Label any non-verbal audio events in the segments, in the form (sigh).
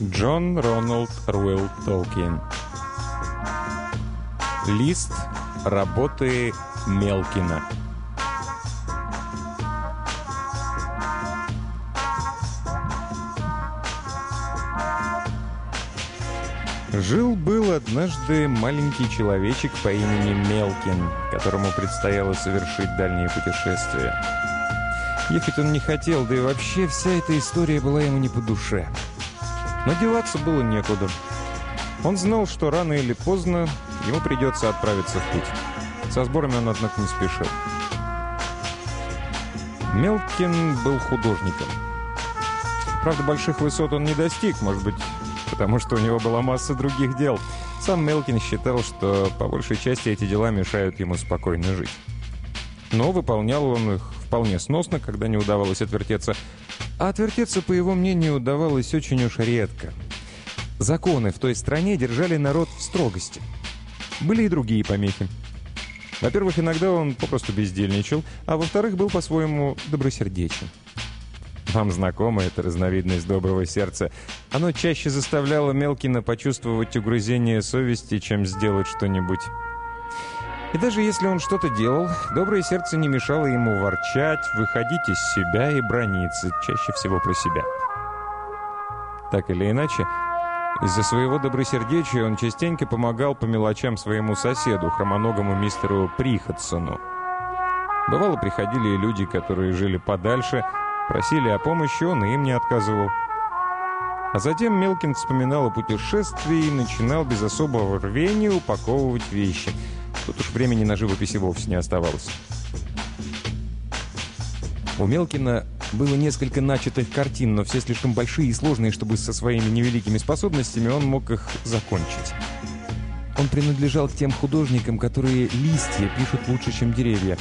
Джон Роналд Руэлл Толкин. Лист работы Мелкина. Жил-был однажды маленький человечек по имени Мелкин, которому предстояло совершить дальнее путешествие. Ехать он не хотел, да и вообще вся эта история была ему не по душе. Но деваться было некуда. Он знал, что рано или поздно ему придется отправиться в путь. Со сборами он, однако, не спешил. Мелкин был художником. Правда, больших высот он не достиг, может быть, потому что у него была масса других дел. Сам Мелкин считал, что по большей части эти дела мешают ему спокойно жить. Но выполнял он их вполне сносно, когда не удавалось отвертеться. А отвертеться, по его мнению, удавалось очень уж редко. Законы в той стране держали народ в строгости. Были и другие помехи. Во-первых, иногда он попросту бездельничал, а во-вторых, был по-своему добросердечен. Вам знакома эта разновидность доброго сердца. Оно чаще заставляло Мелкина почувствовать угрызение совести, чем сделать что-нибудь. И даже если он что-то делал, доброе сердце не мешало ему ворчать, выходить из себя и брониться, чаще всего про себя. Так или иначе, из-за своего добросердечия он частенько помогал по мелочам своему соседу, хромоногому мистеру Приходсону. Бывало, приходили и люди, которые жили подальше, просили о помощи, он и им не отказывал. А затем Мелкин вспоминал о путешествии и начинал без особого рвения упаковывать вещи. Тут уж времени на живопись вовсе не оставалось. У Мелкина было несколько начатых картин, но все слишком большие и сложные, чтобы со своими невеликими способностями он мог их закончить. Он принадлежал к тем художникам, которые листья пишут лучше, чем деревья.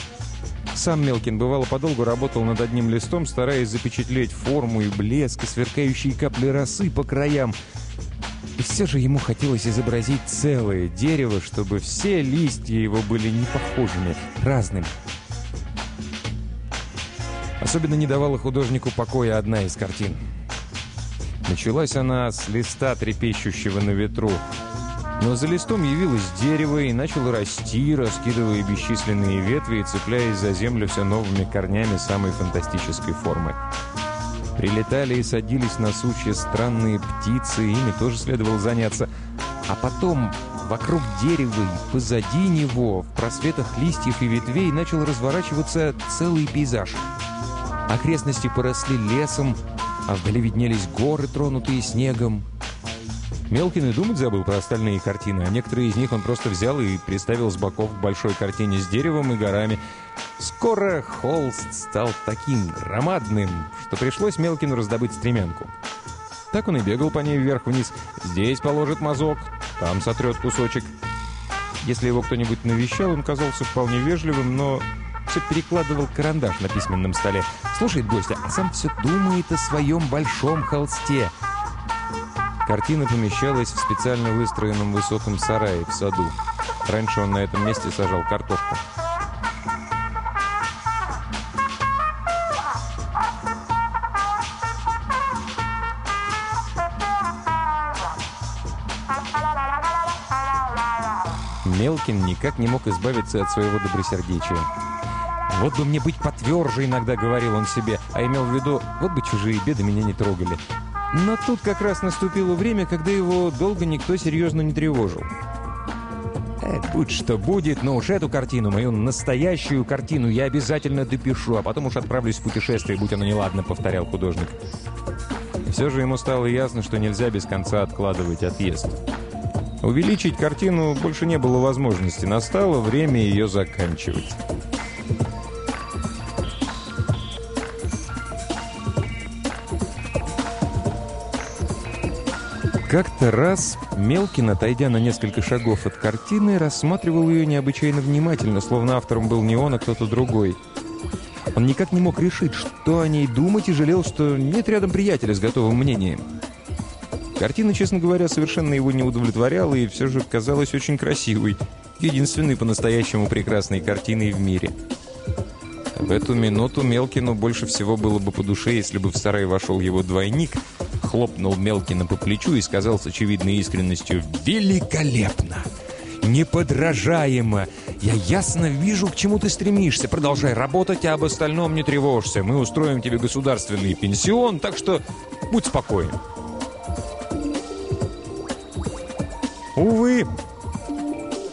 Сам Мелкин бывало подолгу работал над одним листом, стараясь запечатлеть форму и блеск, и сверкающие капли росы по краям. И все же ему хотелось изобразить целое дерево, чтобы все листья его были не похожими, разными. Особенно не давала художнику покоя одна из картин. Началась она с листа, трепещущего на ветру. Но за листом явилось дерево и начало расти, раскидывая бесчисленные ветви и цепляясь за землю все новыми корнями самой фантастической формы. Прилетали и садились на сучья странные птицы, ими тоже следовало заняться. А потом вокруг дерева и позади него, в просветах листьев и ветвей, начал разворачиваться целый пейзаж. Окрестности поросли лесом, а вдали виднелись горы, тронутые снегом. Мелкин и думать забыл про остальные картины, а некоторые из них он просто взял и приставил с боков к большой картине с деревом и горами. Скоро холст стал таким громадным, что пришлось Мелкину раздобыть стремянку. Так он и бегал по ней вверх-вниз. Здесь положит мазок, там сотрет кусочек. Если его кто-нибудь навещал, он казался вполне вежливым, но все перекладывал карандаш на письменном столе. Слушает гостя, а сам все думает о своем большом холсте — Картина помещалась в специально выстроенном высоком сарае в саду. Раньше он на этом месте сажал картошку. Мелкин никак не мог избавиться от своего добросердечия. «Вот бы мне быть потверже», — иногда говорил он себе, а имел в виду, «вот бы чужие беды меня не трогали». Но тут как раз наступило время, когда его долго никто серьезно не тревожил. «Э, будь что будет, но уж эту картину, мою настоящую картину, я обязательно допишу, а потом уж отправлюсь в путешествие, будь оно неладно», — повторял художник. И все же ему стало ясно, что нельзя без конца откладывать отъезд. Увеличить картину больше не было возможности, настало время ее заканчивать. Как-то раз Мелкин, отойдя на несколько шагов от картины, рассматривал ее необычайно внимательно, словно автором был не он, а кто-то другой. Он никак не мог решить, что о ней думать, и жалел, что нет рядом приятеля с готовым мнением. Картина, честно говоря, совершенно его не удовлетворяла и все же казалась очень красивой, единственной по-настоящему прекрасной картиной в мире. В эту минуту Мелкину больше всего было бы по душе, если бы в сарай вошел его двойник – хлопнул Мелкина по плечу и сказал с очевидной искренностью «Великолепно! Неподражаемо! Я ясно вижу, к чему ты стремишься. Продолжай работать, а об остальном не тревожься. Мы устроим тебе государственный пенсион, так что будь спокоен». Увы,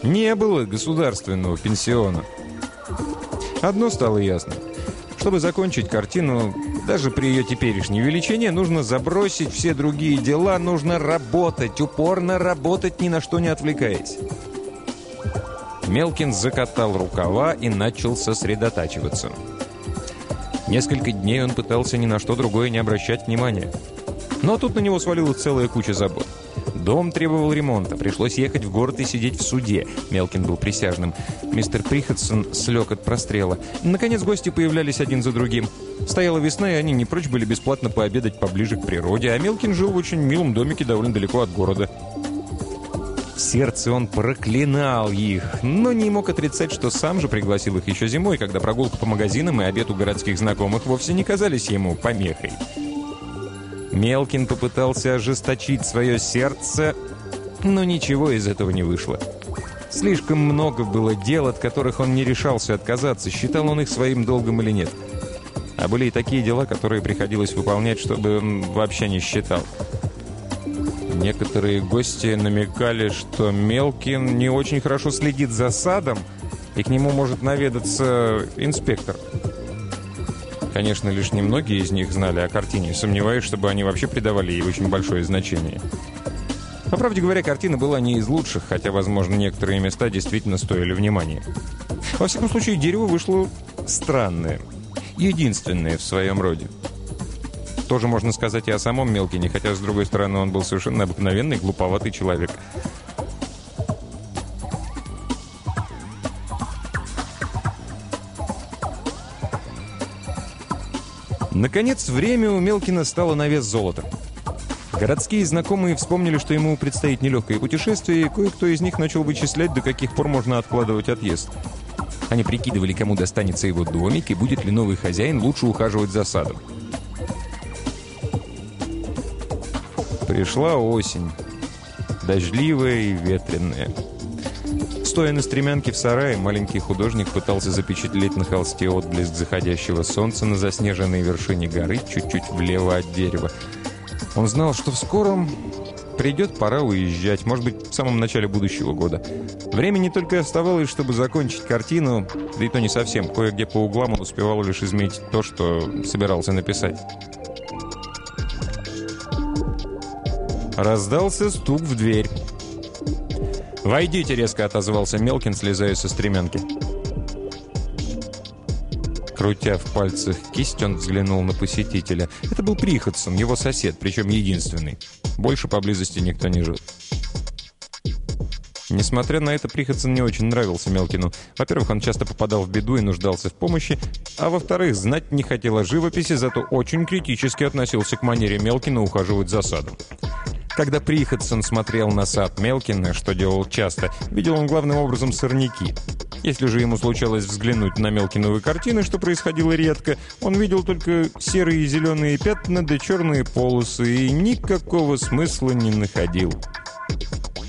не было государственного пенсиона. Одно стало ясно. Чтобы закончить картину, даже при ее теперешней величине, нужно забросить все другие дела, нужно работать, упорно работать, ни на что не отвлекаясь. Мелкин закатал рукава и начал сосредотачиваться. Несколько дней он пытался ни на что другое не обращать внимания. Но тут на него свалилась целая куча забот. Дом требовал ремонта. Пришлось ехать в город и сидеть в суде. Мелкин был присяжным. Мистер Приходсон слег от прострела. Наконец гости появлялись один за другим. Стояла весна, и они не прочь были бесплатно пообедать поближе к природе, а Мелкин жил в очень милом домике довольно далеко от города. В сердце он проклинал их, но не мог отрицать, что сам же пригласил их еще зимой, когда прогулка по магазинам и обед у городских знакомых вовсе не казались ему помехой. Мелкин попытался ожесточить свое сердце, но ничего из этого не вышло. Слишком много было дел, от которых он не решался отказаться, считал он их своим долгом или нет. А были и такие дела, которые приходилось выполнять, чтобы он вообще не считал. Некоторые гости намекали, что Мелкин не очень хорошо следит за садом, и к нему может наведаться инспектор. Конечно, лишь немногие из них знали о картине, сомневаюсь, чтобы они вообще придавали ей очень большое значение. По правде говоря, картина была не из лучших, хотя, возможно, некоторые места действительно стоили внимания. Во всяком случае, дерево вышло странное. Единственное в своем роде. Тоже можно сказать и о самом Мелкине, хотя, с другой стороны, он был совершенно обыкновенный, глуповатый человек – Наконец, время у Мелкина стало на вес золота. Городские знакомые вспомнили, что ему предстоит нелегкое путешествие, и кое-кто из них начал вычислять, до каких пор можно откладывать отъезд. Они прикидывали, кому достанется его домик, и будет ли новый хозяин лучше ухаживать за садом. Пришла осень. Дождливая и ветреная. Стоя на стремянке в сарае, маленький художник пытался запечатлеть на холсте отблеск заходящего солнца на заснеженной вершине горы, чуть-чуть влево от дерева. Он знал, что в скором придет пора уезжать, может быть, в самом начале будущего года. Времени только оставалось, чтобы закончить картину, да и то не совсем. Кое-где по углам он успевал лишь изменить то, что собирался написать. Раздался стук в дверь. «Войдите!» — резко отозвался Мелкин, слезая со стремянки. Крутя в пальцах кисть, он взглянул на посетителя. Это был Приходсон, его сосед, причем единственный. Больше поблизости никто не жил. Несмотря на это, Приходсон не очень нравился Мелкину. Во-первых, он часто попадал в беду и нуждался в помощи, а во-вторых, знать не хотел о живописи, зато очень критически относился к манере Мелкина ухаживать за садом. Когда Приходсон смотрел на сад Мелкина, что делал часто, видел он главным образом сорняки. Если же ему случалось взглянуть на Мелкиновые картины, что происходило редко, он видел только серые и зеленые пятна да черные полосы и никакого смысла не находил.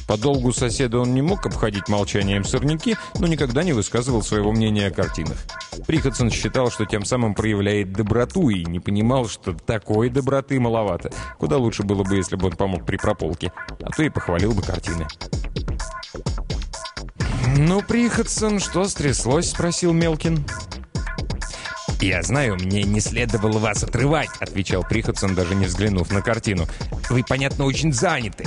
По долгу соседа он не мог обходить молчанием сорняки, но никогда не высказывал своего мнения о картинах. Приходсон считал, что тем самым проявляет доброту и не понимал, что такой доброты маловато. Куда лучше было бы, если бы он помог при прополке, а то и похвалил бы картины. «Ну, Приходсон, что стряслось?» – спросил Мелкин. «Я знаю, мне не следовало вас отрывать», — отвечал Приходсон, даже не взглянув на картину. «Вы, понятно, очень заняты.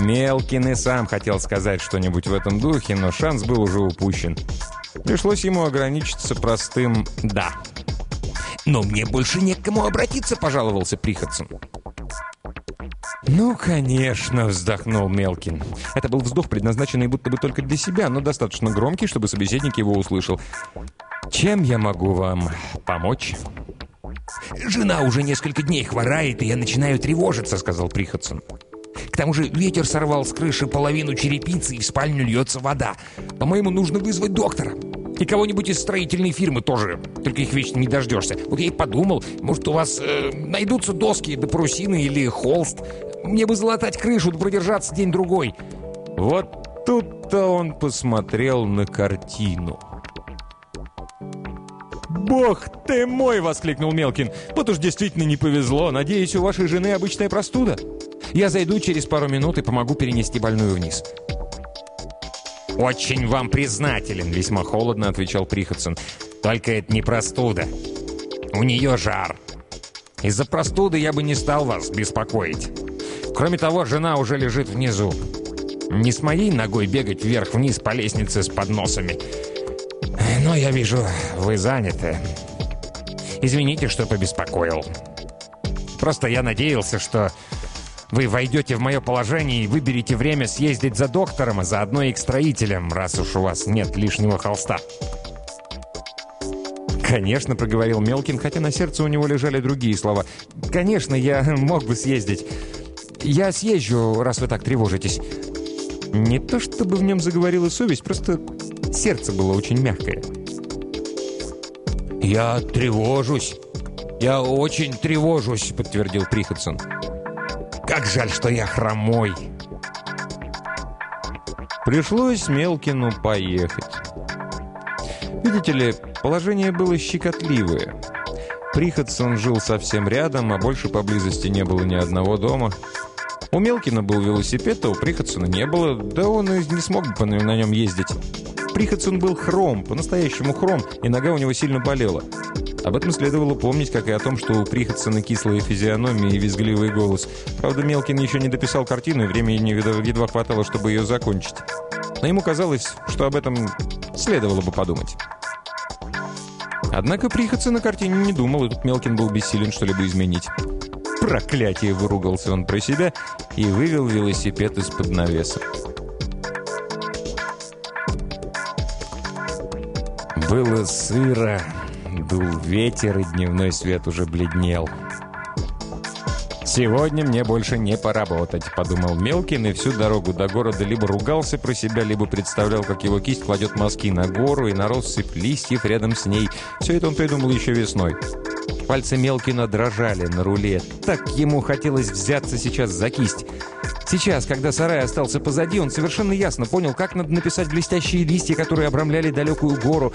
Мелкин и сам хотел сказать что-нибудь в этом духе, но шанс был уже упущен. Пришлось ему ограничиться простым «да». «Но мне больше не к кому обратиться», — пожаловался Приходсон. «Ну, конечно», — вздохнул Мелкин. Это был вздох, предназначенный будто бы только для себя, но достаточно громкий, чтобы собеседник его услышал. «Чем я могу вам помочь?» «Жена уже несколько дней хворает, и я начинаю тревожиться», — сказал Приходсон. К тому же ветер сорвал с крыши половину черепицы, и в спальню льется вода. По-моему, нужно вызвать доктора. И кого-нибудь из строительной фирмы тоже. Только их вечно не дождешься. Вот я и подумал, может, у вас э, найдутся доски до парусины или холст. Мне бы залатать крышу, да продержаться день-другой. Вот тут-то он посмотрел на картину. «Бог ты мой!» — воскликнул Мелкин. «Вот уж действительно не повезло. Надеюсь, у вашей жены обычная простуда. Я зайду через пару минут и помогу перенести больную вниз». «Очень вам признателен», — весьма холодно отвечал Приходсон. «Только это не простуда. У нее жар. Из-за простуды я бы не стал вас беспокоить. Кроме того, жена уже лежит внизу. Не с моей ногой бегать вверх-вниз по лестнице с подносами. Но я вижу, вы заняты. Извините, что побеспокоил. Просто я надеялся, что вы войдете в мое положение и выберете время съездить за доктором, а заодно и к строителям, раз уж у вас нет лишнего холста». «Конечно», — проговорил Мелкин, хотя на сердце у него лежали другие слова. «Конечно, я (laughs) мог бы съездить. Я съезжу, раз вы так тревожитесь». Не то чтобы в нем заговорила совесть, просто сердце было очень мягкое. «Я тревожусь. Я очень тревожусь», — подтвердил Приходсон. Как жаль, что я хромой. Пришлось Мелкину поехать. Видите ли, положение было щекотливое. Приходсон жил совсем рядом, а больше поблизости не было ни одного дома. У Мелкина был велосипед, а у Приходсона не было, да он и не смог бы на нем ездить. Приходсон был хром, по-настоящему хром, и нога у него сильно болела. Об этом следовало помнить, как и о том, что у Приходсона кислая физиономия и визгливый голос. Правда, Мелкин еще не дописал картину, и времени едва хватало, чтобы ее закончить. Но ему казалось, что об этом следовало бы подумать. Однако Приходсон на картине не думал, и тут Мелкин был бессилен что-либо изменить. «Проклятие!» — выругался он про себя и вывел велосипед из-под навеса. Было сыро, Дул ветер, и дневной свет уже бледнел. «Сегодня мне больше не поработать», — подумал Мелкин, и всю дорогу до города либо ругался про себя, либо представлял, как его кисть кладет мазки на гору и на россыпь листьев рядом с ней. Все это он придумал еще весной. Пальцы Мелкина дрожали на руле. Так ему хотелось взяться сейчас за кисть. Сейчас, когда сарай остался позади, он совершенно ясно понял, как надо написать блестящие листья, которые обрамляли далекую гору.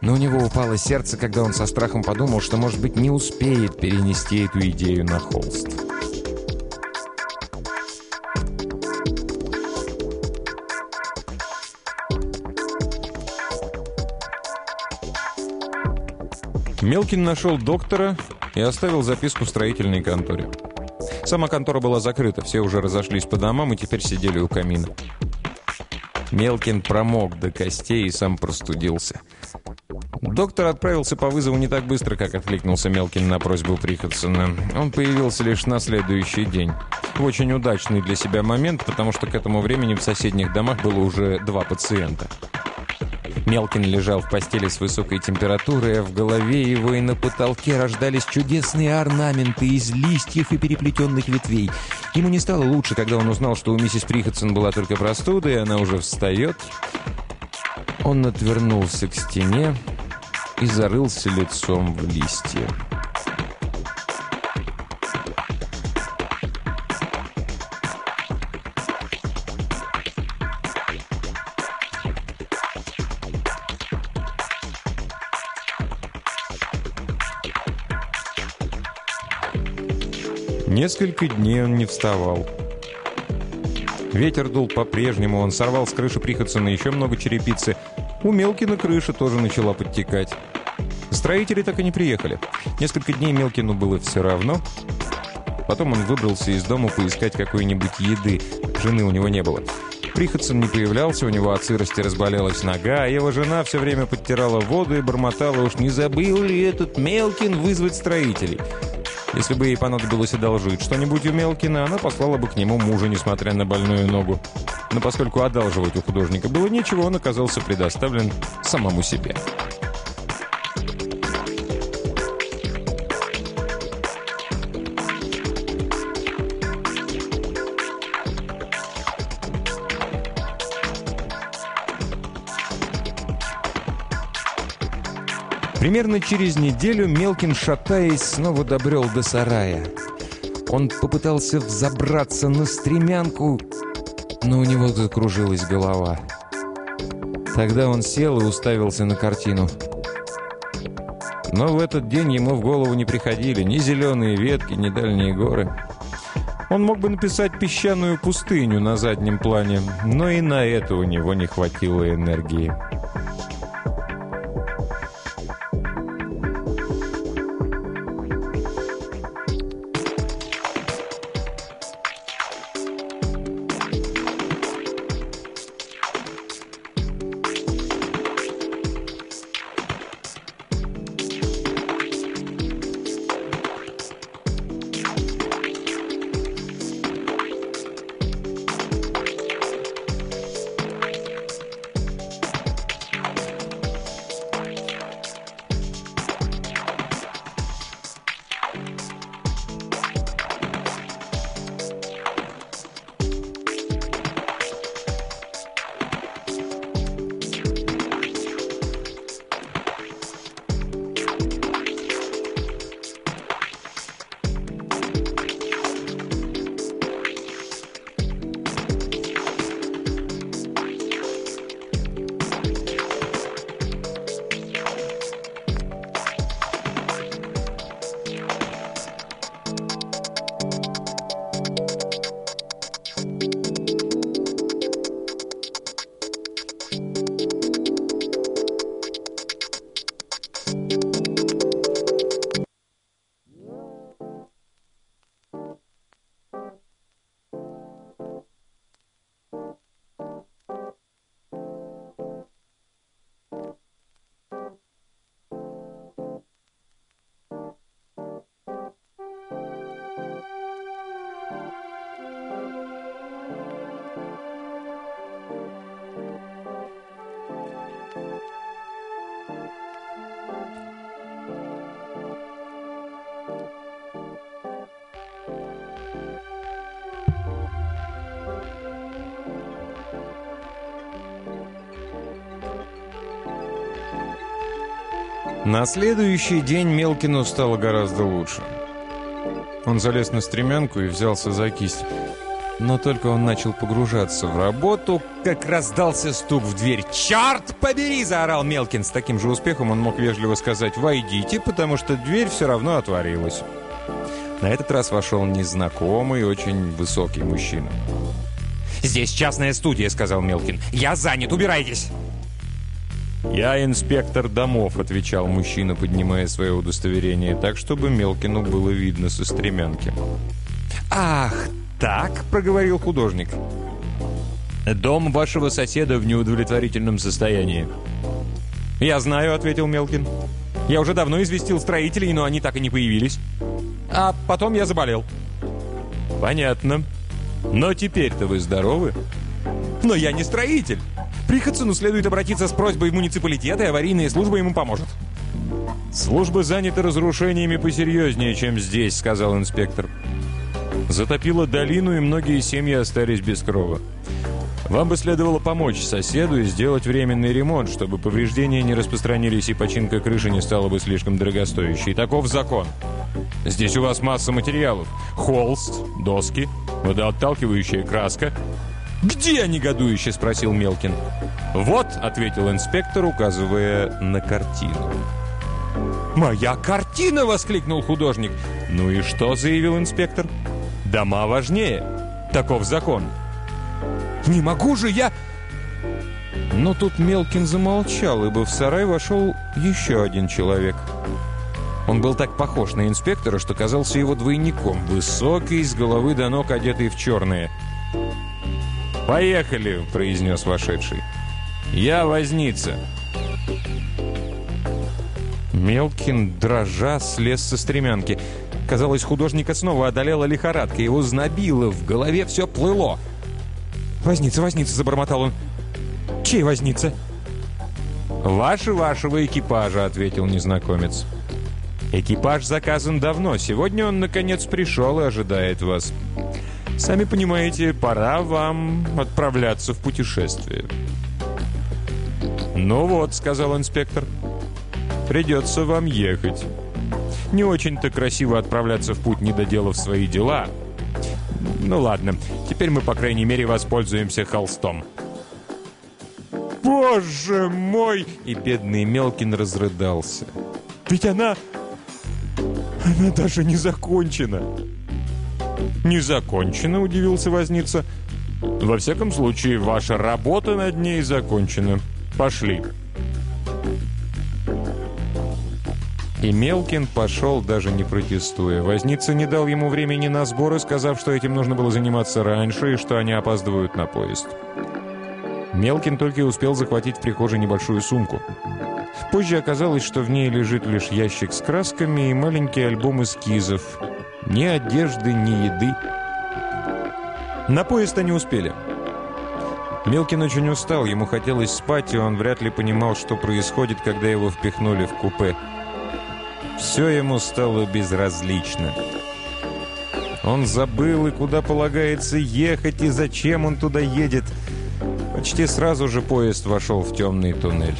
Но у него упало сердце, когда он со страхом подумал, что, может быть, не успеет перенести эту идею на холст. Мелкин нашел доктора и оставил записку в строительной конторе. Сама контора была закрыта, все уже разошлись по домам и теперь сидели у камина. Мелкин промок до костей и сам простудился. Доктор отправился по вызову не так быстро, как откликнулся Мелкин на просьбу Приходсона. Он появился лишь на следующий день. В очень удачный для себя момент, потому что к этому времени в соседних домах было уже два пациента. Мелкин лежал в постели с высокой температурой, а в голове его и на потолке рождались чудесные орнаменты из листьев и переплетенных ветвей. Ему не стало лучше, когда он узнал, что у миссис Приходсон была только простуда, и она уже встает. Он отвернулся к стене, и зарылся лицом в листья. Несколько дней он не вставал. Ветер дул по-прежнему, он сорвал с крыши Приходсона еще много черепицы. У Мелкина крыша тоже начала подтекать. Строители так и не приехали. Несколько дней Мелкину было все равно. Потом он выбрался из дома поискать какой-нибудь еды. Жены у него не было. Приходсон не появлялся, у него от сырости разболелась нога, а его жена все время подтирала воду и бормотала, уж не забыл ли этот Мелкин вызвать строителей. Если бы ей понадобилось одолжить что-нибудь у Мелкина, она послала бы к нему мужа, несмотря на больную ногу. Но поскольку одалживать у художника было нечего, он оказался предоставлен самому себе. Примерно через неделю Мелкин, шатаясь, снова добрел до сарая. Он попытался взобраться на стремянку, но у него закружилась голова. Тогда он сел и уставился на картину. Но в этот день ему в голову не приходили ни зеленые ветки, ни дальние горы. Он мог бы написать песчаную пустыню на заднем плане, но и на это у него не хватило энергии. На следующий день Мелкину стало гораздо лучше. Он залез на стремянку и взялся за кисть. Но только он начал погружаться в работу, как раздался стук в дверь. «Черт побери!» – заорал Мелкин. С таким же успехом он мог вежливо сказать «Войдите», потому что дверь все равно отворилась. На этот раз вошел незнакомый, очень высокий мужчина. «Здесь частная студия», – сказал Мелкин. «Я занят, убирайтесь!» «Я инспектор домов», — отвечал мужчина, поднимая свое удостоверение, так, чтобы Мелкину было видно со стремянки. «Ах, так?» — проговорил художник. «Дом вашего соседа в неудовлетворительном состоянии». «Я знаю», — ответил Мелкин. «Я уже давно известил строителей, но они так и не появились. А потом я заболел». «Понятно. Но теперь-то вы здоровы?» «Но я не строитель!» Приходцину следует обратиться с просьбой в муниципалитет, и аварийная служба ему поможет. «Служба занята разрушениями посерьезнее, чем здесь», — сказал инспектор. Затопило долину, и многие семьи остались без крова. Вам бы следовало помочь соседу и сделать временный ремонт, чтобы повреждения не распространились и починка крыши не стала бы слишком дорогостоящей. Таков закон. Здесь у вас масса материалов. Холст, доски, водоотталкивающая краска — «Где?» – негодующе спросил Мелкин. «Вот», – ответил инспектор, указывая на картину. «Моя картина!» – воскликнул художник. «Ну и что?» – заявил инспектор. «Дома важнее. Таков закон». «Не могу же я...» Но тут Мелкин замолчал, ибо в сарай вошел еще один человек. Он был так похож на инспектора, что казался его двойником, высокий, с головы до ног одетый в черное – «Поехали!» – произнес вошедший. «Я возница!» Мелкин, дрожа, слез со стремянки. Казалось, художника снова одолела лихорадка. Его знобило, в голове все плыло. «Возница, возница!» – забормотал он. «Чей возница?» «Ваше, вашего экипажа», — ответил незнакомец. «Экипаж заказан давно. Сегодня он, наконец, пришел и ожидает вас. Сами понимаете, пора вам отправляться в путешествие. «Ну вот», — сказал инспектор. Придется вам ехать. Не очень-то красиво отправляться в путь, не доделав свои дела. Ну ладно, теперь мы, по крайней мере, воспользуемся холстом. «Боже мой!» И бедный Мелкин разрыдался. «Ведь она... она даже не закончена!» «Не закончена?» – удивился Возница. «Во всяком случае, ваша работа над ней закончена. Пошли!» И Мелкин пошел, даже не протестуя. Возница не дал ему времени на сборы, сказав, что этим нужно было заниматься раньше и что они опаздывают на поезд. Мелкин только и успел захватить в прихожей небольшую сумку. Позже оказалось, что в ней лежит лишь ящик с красками и маленький альбом эскизов. Ни одежды, ни еды. На поезд они успели. Мелкин очень устал, ему хотелось спать, и он вряд ли понимал, что происходит, когда его впихнули в купе. Все ему стало безразлично. Он забыл, и куда полагается ехать, и зачем он туда едет. Почти сразу же поезд вошел в темный туннель.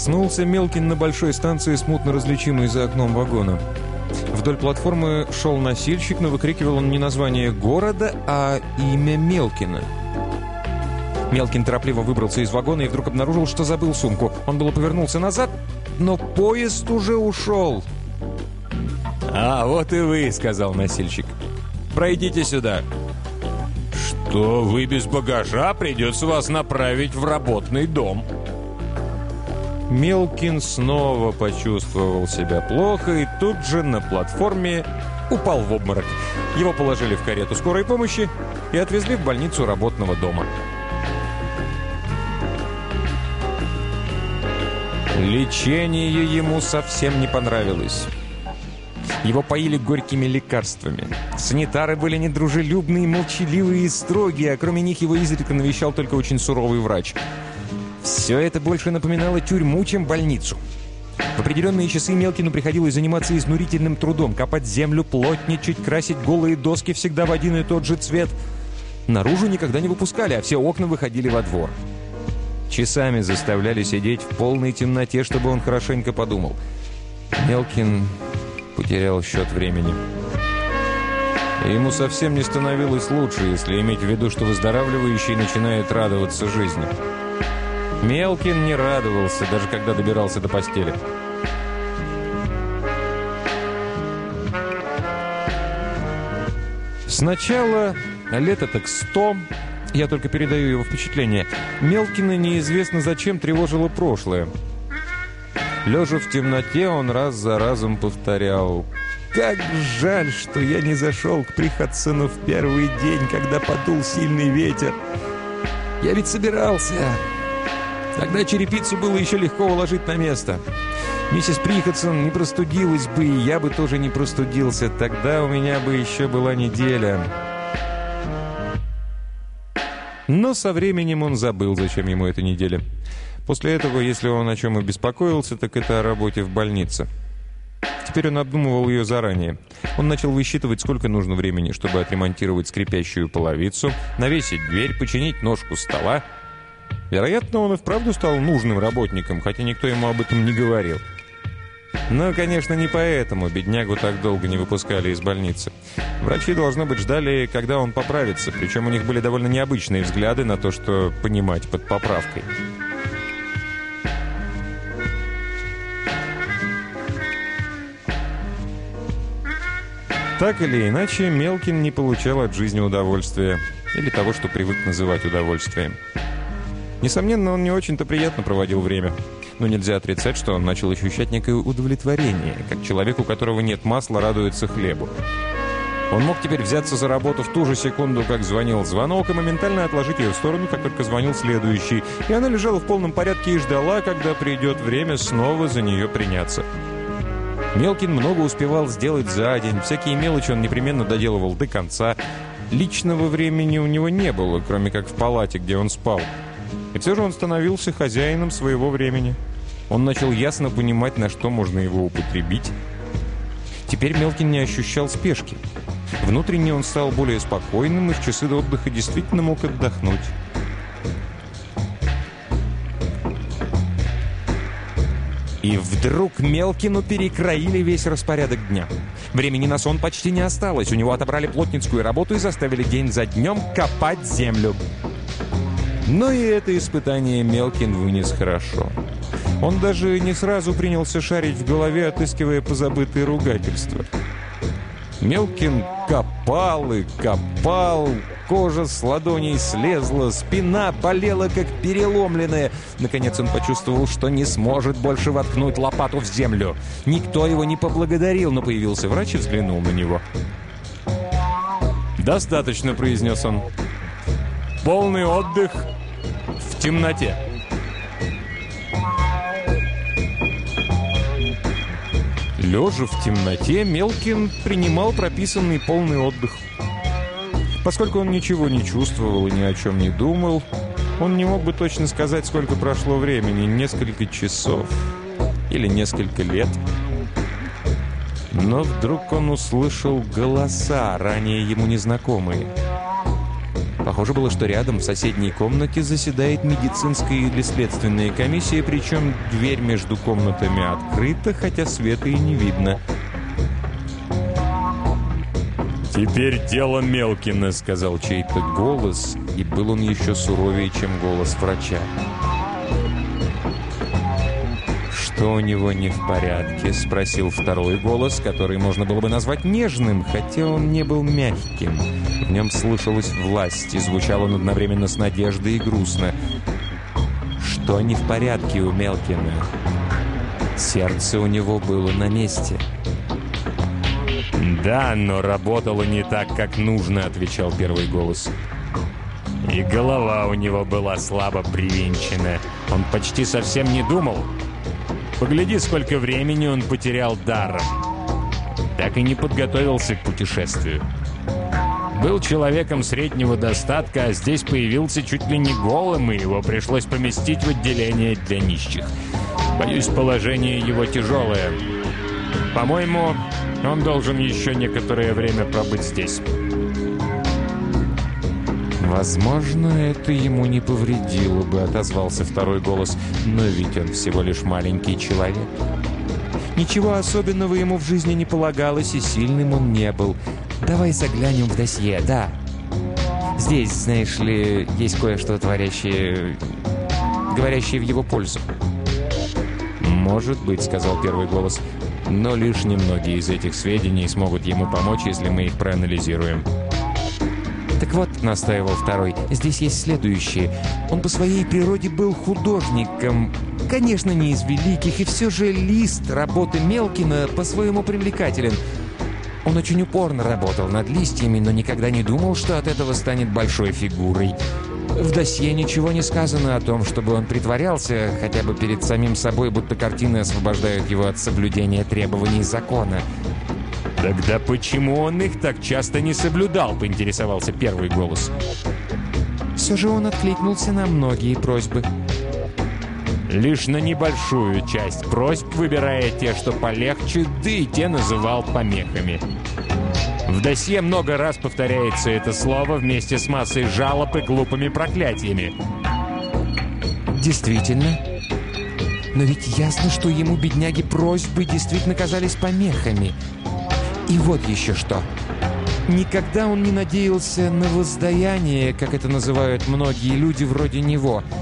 Проснулся Мелкин на большой станции, смутно различимой за окном вагона. Вдоль платформы шел носильщик, но выкрикивал он не название города, а имя Мелкина. Мелкин торопливо выбрался из вагона и вдруг обнаружил, что забыл сумку. Он было повернулся назад, но поезд уже ушел. «А, вот и вы», — сказал носильщик. «Пройдите сюда». «Что, вы без багажа? Придется вас направить в работный дом». Мелкин снова почувствовал себя плохо и тут же на платформе упал в обморок. Его положили в карету скорой помощи и отвезли в больницу работного дома. Лечение ему совсем не понравилось. Его поили горькими лекарствами. Санитары были недружелюбные, молчаливые и строгие, а кроме них его изредка навещал только очень суровый врач – все это больше напоминало тюрьму, чем больницу. В определенные часы Мелкину приходилось заниматься изнурительным трудом, копать землю, плотничать, красить голые доски всегда в один и тот же цвет. Наружу никогда не выпускали, а все окна выходили во двор. Часами заставляли сидеть в полной темноте, чтобы он хорошенько подумал. Мелкин потерял счет времени. ему совсем не становилось лучше, если иметь в виду, что выздоравливающий начинает радоваться жизни. Мелкин не радовался, даже когда добирался до постели. Сначала, лето так сто, я только передаю его впечатление, Мелкина неизвестно зачем тревожило прошлое. Лежа в темноте, он раз за разом повторял «Как жаль, что я не зашел к Приходсону в первый день, когда подул сильный ветер! Я ведь собирался, Тогда черепицу было еще легко уложить на место. Миссис Приходсон не простудилась бы, и я бы тоже не простудился. Тогда у меня бы еще была неделя. Но со временем он забыл, зачем ему эта неделя. После этого, если он о чем и беспокоился, так это о работе в больнице. Теперь он обдумывал ее заранее. Он начал высчитывать, сколько нужно времени, чтобы отремонтировать скрипящую половицу, навесить дверь, починить ножку стола, Вероятно, он и вправду стал нужным работником, хотя никто ему об этом не говорил. Но, конечно, не поэтому беднягу так долго не выпускали из больницы. Врачи, должно быть, ждали, когда он поправится, причем у них были довольно необычные взгляды на то, что понимать под поправкой. Так или иначе, Мелкин не получал от жизни удовольствия, или того, что привык называть удовольствием. Несомненно, он не очень-то приятно проводил время. Но нельзя отрицать, что он начал ощущать некое удовлетворение, как человек, у которого нет масла, радуется хлебу. Он мог теперь взяться за работу в ту же секунду, как звонил звонок, и моментально отложить ее в сторону, как только звонил следующий. И она лежала в полном порядке и ждала, когда придет время снова за нее приняться. Мелкин много успевал сделать за день, всякие мелочи он непременно доделывал до конца. Личного времени у него не было, кроме как в палате, где он спал. И все же он становился хозяином своего времени. Он начал ясно понимать, на что можно его употребить. Теперь Мелкин не ощущал спешки. Внутренне он стал более спокойным и в часы до отдыха действительно мог отдохнуть. И вдруг Мелкину перекроили весь распорядок дня. Времени на сон почти не осталось. У него отобрали плотницкую работу и заставили день за днем копать землю. Но и это испытание Мелкин вынес хорошо. Он даже не сразу принялся шарить в голове, отыскивая позабытые ругательства. Мелкин копал и копал, кожа с ладоней слезла, спина болела, как переломленная. Наконец он почувствовал, что не сможет больше воткнуть лопату в землю. Никто его не поблагодарил, но появился врач и взглянул на него. «Достаточно», — произнес он. «Полный отдых в темноте». Лежа в темноте, Мелкин принимал прописанный полный отдых. Поскольку он ничего не чувствовал и ни о чем не думал, он не мог бы точно сказать, сколько прошло времени, несколько часов или несколько лет. Но вдруг он услышал голоса, ранее ему незнакомые. Похоже было, что рядом в соседней комнате заседает медицинская или следственная комиссия, причем дверь между комнатами открыта, хотя света и не видно. «Теперь дело Мелкина», — сказал чей-то голос, и был он еще суровее, чем голос врача. «Что у него не в порядке?» — спросил второй голос, который можно было бы назвать нежным, хотя он не был мягким. В нем слышалась власть, и звучал он одновременно с надеждой и грустно. Что не в порядке у Мелкина? Сердце у него было на месте. «Да, но работало не так, как нужно», — отвечал первый голос. И голова у него была слабо привинчена. Он почти совсем не думал. Погляди, сколько времени он потерял даром. Так и не подготовился к путешествию. Был человеком среднего достатка, а здесь появился чуть ли не голым, и его пришлось поместить в отделение для нищих. Боюсь, положение его тяжелое. По-моему, он должен еще некоторое время пробыть здесь. «Возможно, это ему не повредило бы», — отозвался второй голос. «Но ведь он всего лишь маленький человек». Ничего особенного ему в жизни не полагалось, и сильным он не был. Давай заглянем в досье, да. Здесь, знаешь ли, есть кое-что творящее... говорящее в его пользу. «Может быть», — сказал первый голос, «но лишь немногие из этих сведений смогут ему помочь, если мы их проанализируем». «Так вот», — настаивал второй, — «здесь есть следующее. Он по своей природе был художником, конечно, не из великих, и все же лист работы Мелкина по-своему привлекателен». Он очень упорно работал над листьями, но никогда не думал, что от этого станет большой фигурой. В досье ничего не сказано о том, чтобы он притворялся хотя бы перед самим собой, будто картины освобождают его от соблюдения требований закона. «Тогда почему он их так часто не соблюдал?» — поинтересовался первый голос. Все же он откликнулся на многие просьбы. Лишь на небольшую часть просьб, выбирая те, что полегче, да и те называл помехами. В досье много раз повторяется это слово вместе с массой жалоб и глупыми проклятиями. Действительно. Но ведь ясно, что ему, бедняги, просьбы действительно казались помехами. И вот еще что. Никогда он не надеялся на воздаяние, как это называют многие люди вроде него –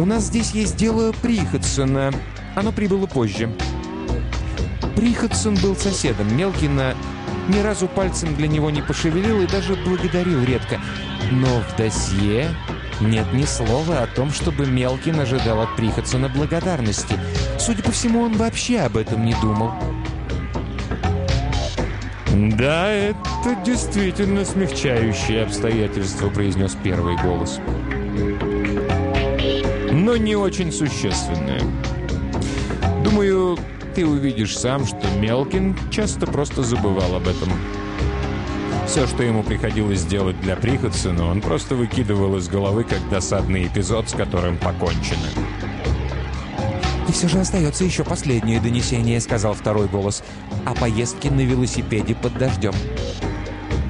у нас здесь есть дело Приходсона. Оно прибыло позже. Приходсон был соседом Мелкина, ни разу пальцем для него не пошевелил и даже благодарил редко. Но в досье нет ни слова о том, чтобы Мелкин ожидал от Приходсона благодарности. Судя по всему, он вообще об этом не думал. «Да, это действительно смягчающее обстоятельство», — произнес первый голос но не очень существенное. Думаю, ты увидишь сам, что Мелкин часто просто забывал об этом. Все, что ему приходилось делать для Приходсона, он просто выкидывал из головы как досадный эпизод, с которым покончено. «И все же остается еще последнее донесение», — сказал второй голос, «о поездке на велосипеде под дождем».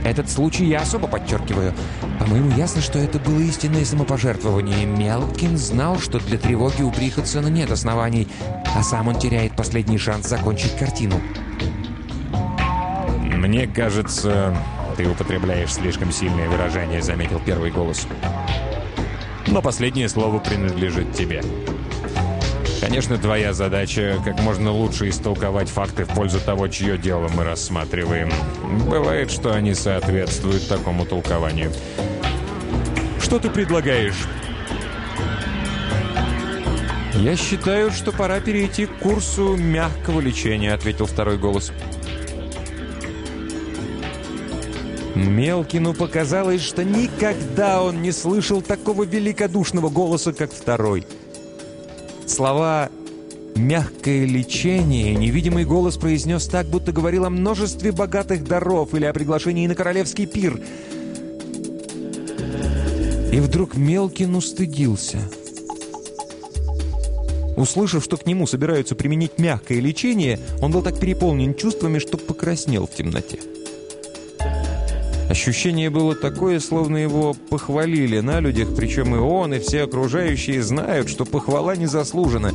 Этот случай я особо подчеркиваю. По-моему, ясно, что это было истинное самопожертвование. Мелкин знал, что для тревоги у Приходсона нет оснований, а сам он теряет последний шанс закончить картину. «Мне кажется, ты употребляешь слишком сильное выражение», — заметил первый голос. «Но последнее слово принадлежит тебе». Конечно, твоя задача — как можно лучше истолковать факты в пользу того, чье дело мы рассматриваем. Бывает, что они соответствуют такому толкованию. Что ты предлагаешь? «Я считаю, что пора перейти к курсу мягкого лечения», — ответил второй голос. Мелкину показалось, что никогда он не слышал такого великодушного голоса, как второй — Слова «мягкое лечение» невидимый голос произнес так, будто говорил о множестве богатых даров или о приглашении на королевский пир. И вдруг Мелкин устыдился. Услышав, что к нему собираются применить мягкое лечение, он был так переполнен чувствами, что покраснел в темноте. Ощущение было такое, словно его похвалили на людях, причем и он, и все окружающие знают, что похвала не заслужена.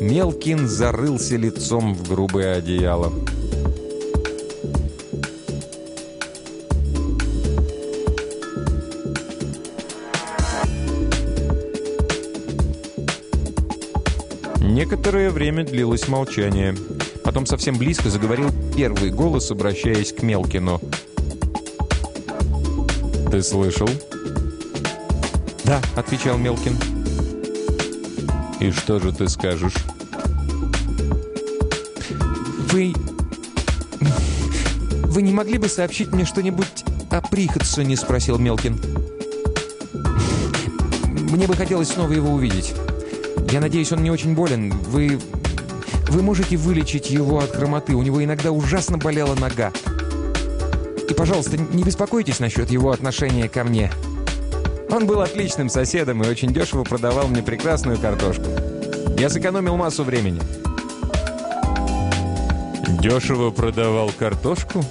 Мелкин зарылся лицом в грубое одеяло. Некоторое время длилось молчание. Потом совсем близко заговорил первый голос, обращаясь к Мелкину – «Ты слышал?» «Да», — отвечал Мелкин. «И что же ты скажешь?» «Вы... Вы не могли бы сообщить мне что-нибудь о Приходсоне?» — спросил Мелкин. «Мне бы хотелось снова его увидеть. Я надеюсь, он не очень болен. Вы... Вы можете вылечить его от хромоты. У него иногда ужасно болела нога». И, пожалуйста, не беспокойтесь насчет его отношения ко мне. Он был отличным соседом и очень дешево продавал мне прекрасную картошку. Я сэкономил массу времени. Дешево продавал картошку?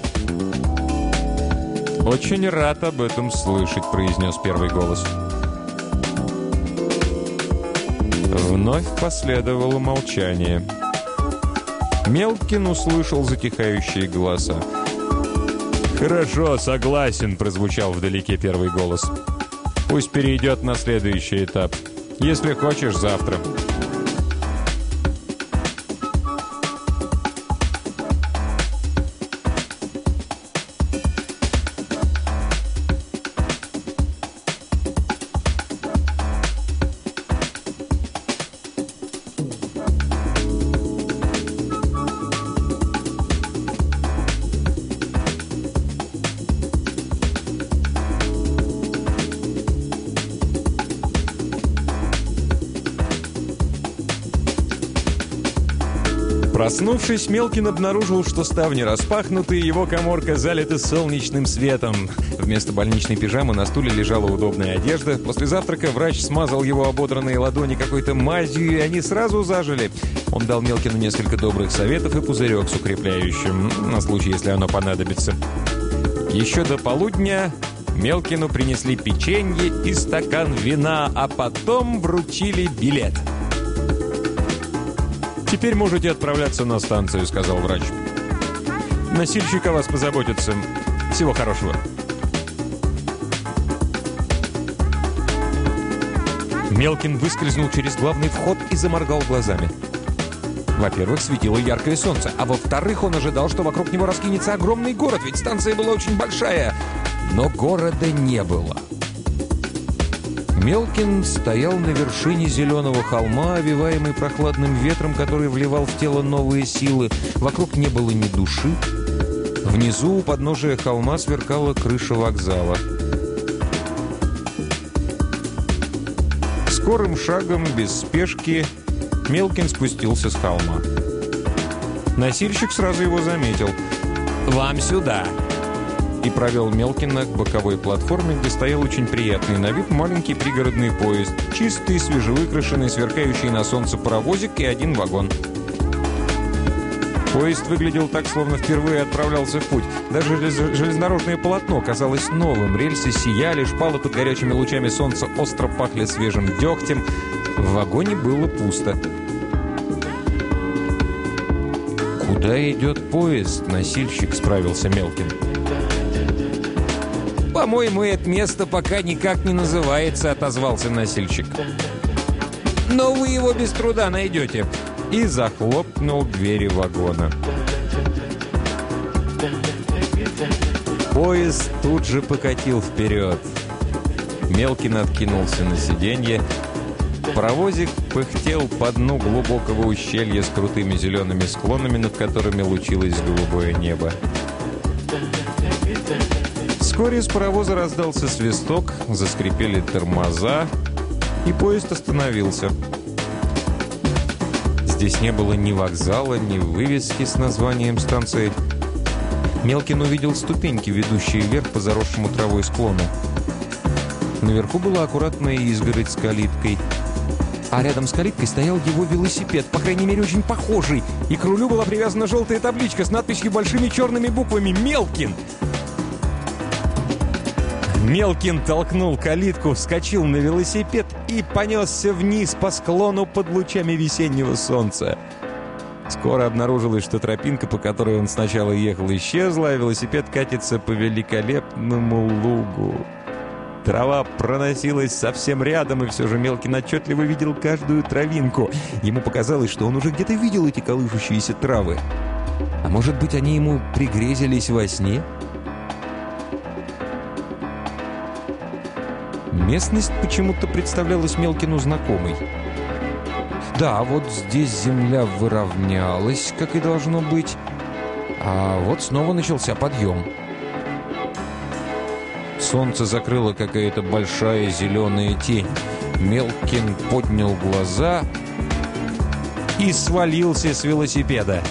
«Очень рад об этом слышать», — произнес первый голос. Вновь последовало молчание. Мелкин услышал затихающие голоса. «Хорошо, согласен», — прозвучал вдалеке первый голос. «Пусть перейдет на следующий этап. Если хочешь, завтра». Проснувшись, Мелкин обнаружил, что ставни распахнуты, и его коморка залита солнечным светом. Вместо больничной пижамы на стуле лежала удобная одежда. После завтрака врач смазал его ободранные ладони какой-то мазью, и они сразу зажили. Он дал Мелкину несколько добрых советов и пузырек с укрепляющим, на случай, если оно понадобится. Еще до полудня Мелкину принесли печенье и стакан вина, а потом вручили билет – «Теперь можете отправляться на станцию», — сказал врач. «Носильщик о вас позаботится. Всего хорошего». Мелкин выскользнул через главный вход и заморгал глазами. Во-первых, светило яркое солнце, а во-вторых, он ожидал, что вокруг него раскинется огромный город, ведь станция была очень большая. Но города не было. Мелкин стоял на вершине зеленого холма, овиваемый прохладным ветром, который вливал в тело новые силы. Вокруг не было ни души. Внизу у подножия холма сверкала крыша вокзала. Скорым шагом, без спешки, Мелкин спустился с холма. Носильщик сразу его заметил. «Вам сюда!» И провел Мелкина к боковой платформе, где стоял очень приятный на вид маленький пригородный поезд. Чистый, свежевыкрашенный, сверкающий на солнце паровозик и один вагон. Поезд выглядел так, словно впервые отправлялся в путь. Даже железнодорожное полотно казалось новым. Рельсы сияли, шпалы под горячими лучами солнца остро пахли свежим дегтем. В вагоне было пусто. «Куда идет поезд?» — носильщик справился Мелкин. «По-моему, это место пока никак не называется», — отозвался носильщик. «Но вы его без труда найдете и захлопнул двери вагона. Поезд тут же покатил вперед. Мелкин откинулся на сиденье. Паровозик пыхтел по дну глубокого ущелья с крутыми зелеными склонами, над которыми лучилось голубое небо. Вскоре с паровоза раздался свисток, заскрипели тормоза, и поезд остановился. Здесь не было ни вокзала, ни вывески с названием станции. Мелкин увидел ступеньки, ведущие вверх по заросшему травой склону. Наверху была аккуратная изгородь с калиткой. А рядом с калиткой стоял его велосипед, по крайней мере, очень похожий. И к рулю была привязана желтая табличка с надписью большими черными буквами «Мелкин». Мелкин толкнул калитку, вскочил на велосипед и понесся вниз по склону под лучами весеннего солнца. Скоро обнаружилось, что тропинка, по которой он сначала ехал, исчезла, а велосипед катится по великолепному лугу. Трава проносилась совсем рядом, и все же Мелкин отчетливо видел каждую травинку. Ему показалось, что он уже где-то видел эти колышущиеся травы. А может быть, они ему пригрезились во сне? — Местность почему-то представлялась Мелкину знакомой. Да, вот здесь земля выровнялась, как и должно быть. А вот снова начался подъем. Солнце закрыло какая-то большая зеленая тень. Мелкин поднял глаза и свалился с велосипеда.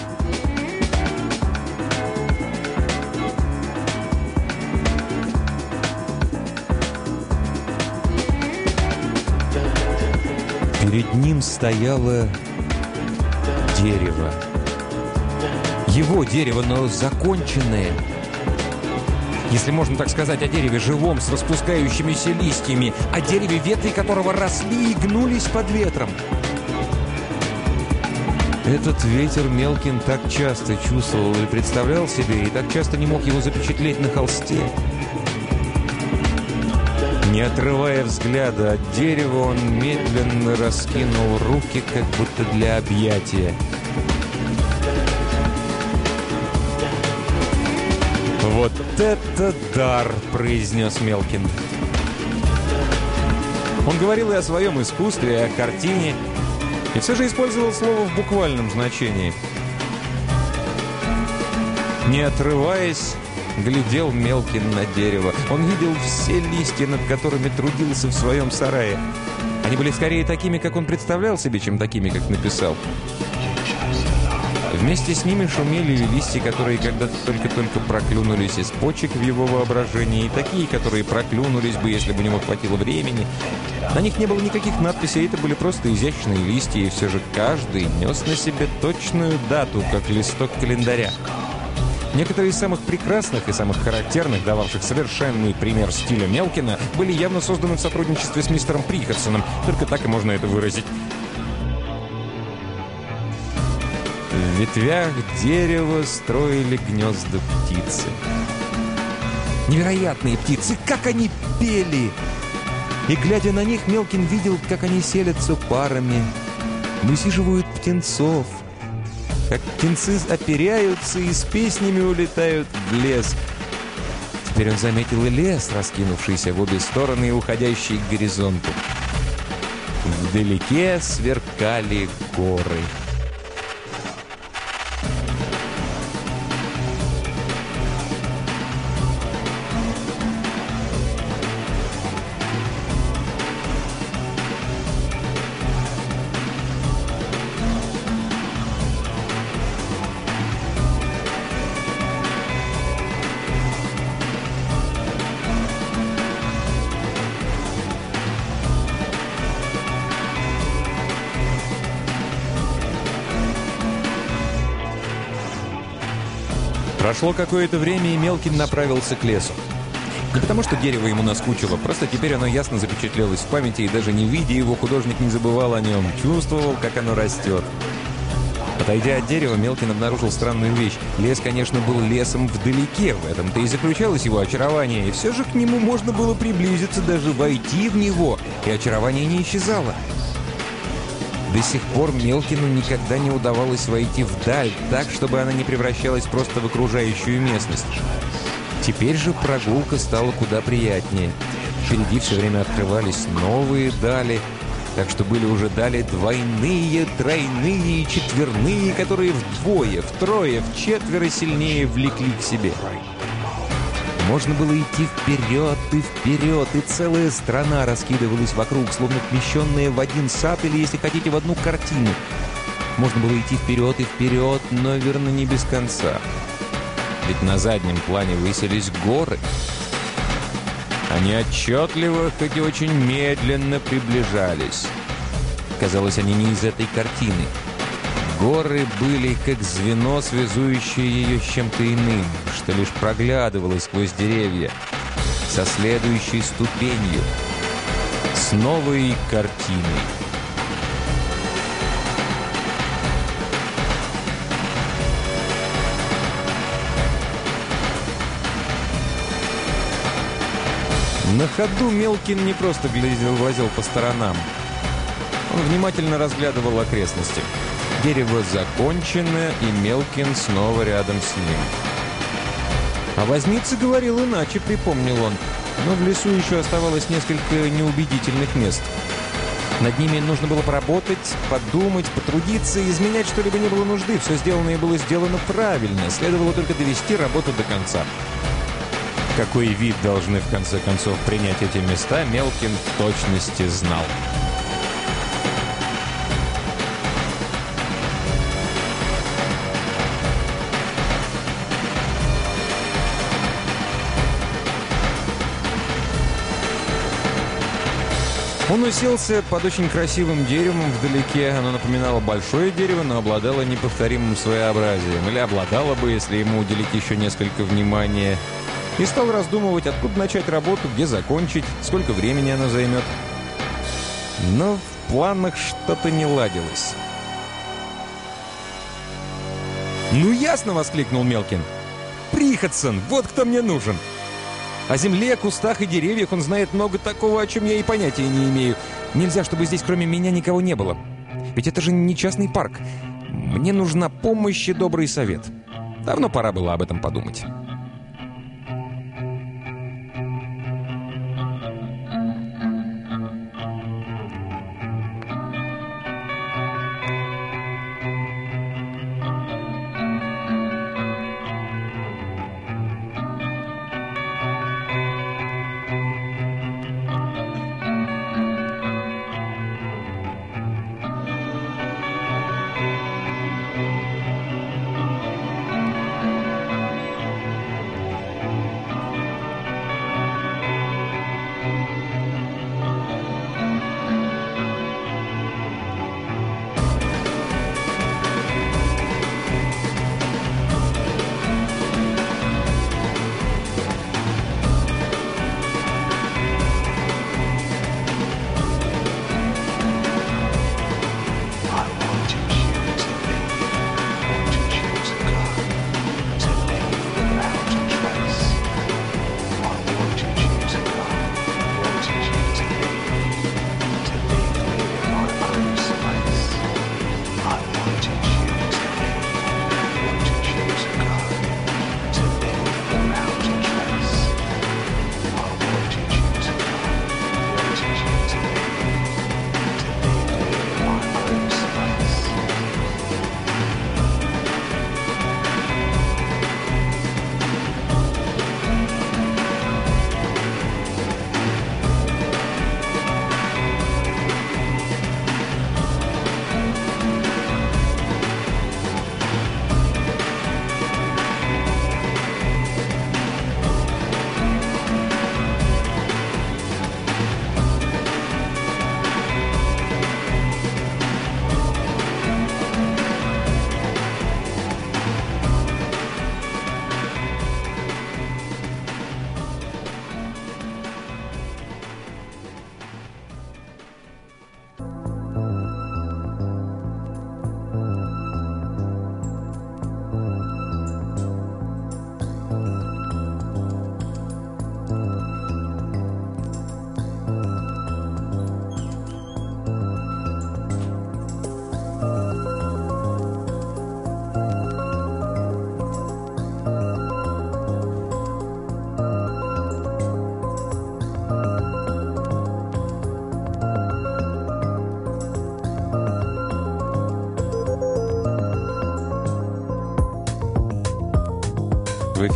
Перед ним стояло дерево. Его дерево, но законченное. Если можно так сказать о дереве живом, с распускающимися листьями, о дереве, ветви которого росли и гнулись под ветром. Этот ветер Мелкин так часто чувствовал и представлял себе, и так часто не мог его запечатлеть на холсте. Не отрывая взгляда от дерева, он медленно раскинул руки, как будто для объятия. «Вот это дар!» – произнес Мелкин. Он говорил и о своем искусстве, и о картине, и все же использовал слово в буквальном значении. Не отрываясь, глядел Мелкин на дерево. Он видел все листья, над которыми трудился в своем сарае. Они были скорее такими, как он представлял себе, чем такими, как написал. Вместе с ними шумели листья, которые когда-то только-только проклюнулись из почек в его воображении, и такие, которые проклюнулись бы, если бы у него хватило времени. На них не было никаких надписей, это были просто изящные листья, и все же каждый нес на себе точную дату, как листок календаря. Некоторые из самых прекрасных и самых характерных, дававших совершенный пример стиля Мелкина, были явно созданы в сотрудничестве с мистером Приходсоном. Только так и можно это выразить. В ветвях дерева строили гнезда птицы. Невероятные птицы! Как они пели! И, глядя на них, Мелкин видел, как они селятся парами, высиживают птенцов, как птенцы оперяются и с песнями улетают в лес. Теперь он заметил и лес, раскинувшийся в обе стороны и уходящий к горизонту. Вдалеке сверкали горы. Прошло какое-то время, и Мелкин направился к лесу. Не потому, что дерево ему наскучило, просто теперь оно ясно запечатлелось в памяти, и даже не видя его, художник не забывал о нем, чувствовал, как оно растет. Отойдя от дерева, Мелкин обнаружил странную вещь. Лес, конечно, был лесом вдалеке, в этом-то и заключалось его очарование, и все же к нему можно было приблизиться, даже войти в него, и очарование не исчезало. До сих пор Мелкину никогда не удавалось войти вдаль так, чтобы она не превращалась просто в окружающую местность. Теперь же прогулка стала куда приятнее. Впереди все время открывались новые дали, так что были уже дали двойные, тройные и четверные, которые вдвое, втрое, в четверо сильнее влекли к себе. Можно было идти вперед и вперед, и целая страна раскидывалась вокруг, словно помещенная в один сад или, если хотите, в одну картину. Можно было идти вперед и вперед, но, верно, не без конца. Ведь на заднем плане высились горы. Они отчетливо, хоть и очень медленно приближались. Казалось, они не из этой картины. Горы были как звено, связующее ее с чем-то иным, что лишь проглядывалось сквозь деревья, со следующей ступенью, с новой картиной. На ходу Мелкин не просто глядел, глазел по сторонам. Он внимательно разглядывал окрестности. Дерево закончено, и Мелкин снова рядом с ним. А возница говорил иначе, припомнил он. Но в лесу еще оставалось несколько неубедительных мест. Над ними нужно было поработать, подумать, потрудиться, изменять что-либо не было нужды. Все сделанное было сделано правильно, следовало только довести работу до конца. Какой вид должны в конце концов принять эти места, Мелкин в точности знал. Он уселся под очень красивым деревом вдалеке. Оно напоминало большое дерево, но обладало неповторимым своеобразием. Или обладало бы, если ему уделить еще несколько внимания. И стал раздумывать, откуда начать работу, где закончить, сколько времени она займет. Но в планах что-то не ладилось. «Ну ясно!» — воскликнул Мелкин. «Приходсон! Вот кто мне нужен!» О земле, кустах и деревьях он знает много такого, о чем я и понятия не имею. Нельзя, чтобы здесь кроме меня никого не было. Ведь это же не частный парк. Мне нужна помощь и добрый совет. Давно пора было об этом подумать.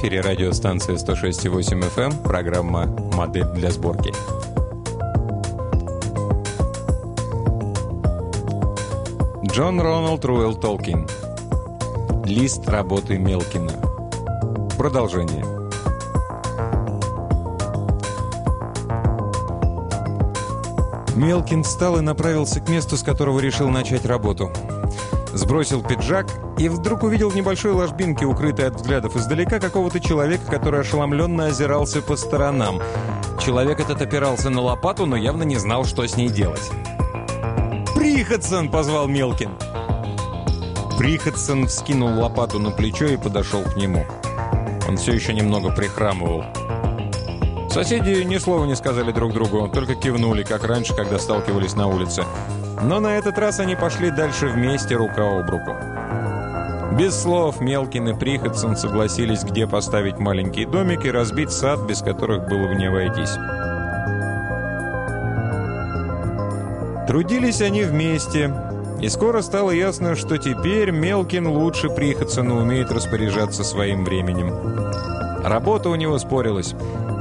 Эфире радиостанция 106,8 FM, программа «Модель для сборки». Джон Роналд Руэлл Толкин. Лист работы Мелкина. Продолжение. Мелкин встал и направился к месту, с которого решил начать работу. Сбросил пиджак и вдруг увидел в небольшой ложбинке, укрытой от взглядов издалека, какого-то человека, который ошеломленно озирался по сторонам. Человек этот опирался на лопату, но явно не знал, что с ней делать. «Приходсон!» — позвал Мелкин. Приходсон вскинул лопату на плечо и подошел к нему. Он все еще немного прихрамывал. Соседи ни слова не сказали друг другу, только кивнули, как раньше, когда сталкивались на улице. Но на этот раз они пошли дальше вместе, рука об руку. Без слов Мелкин и Приходсон согласились, где поставить маленький домик и разбить сад, без которых было бы не обойтись. Трудились они вместе, и скоро стало ясно, что теперь Мелкин лучше Приходсона умеет распоряжаться своим временем. Работа у него спорилась.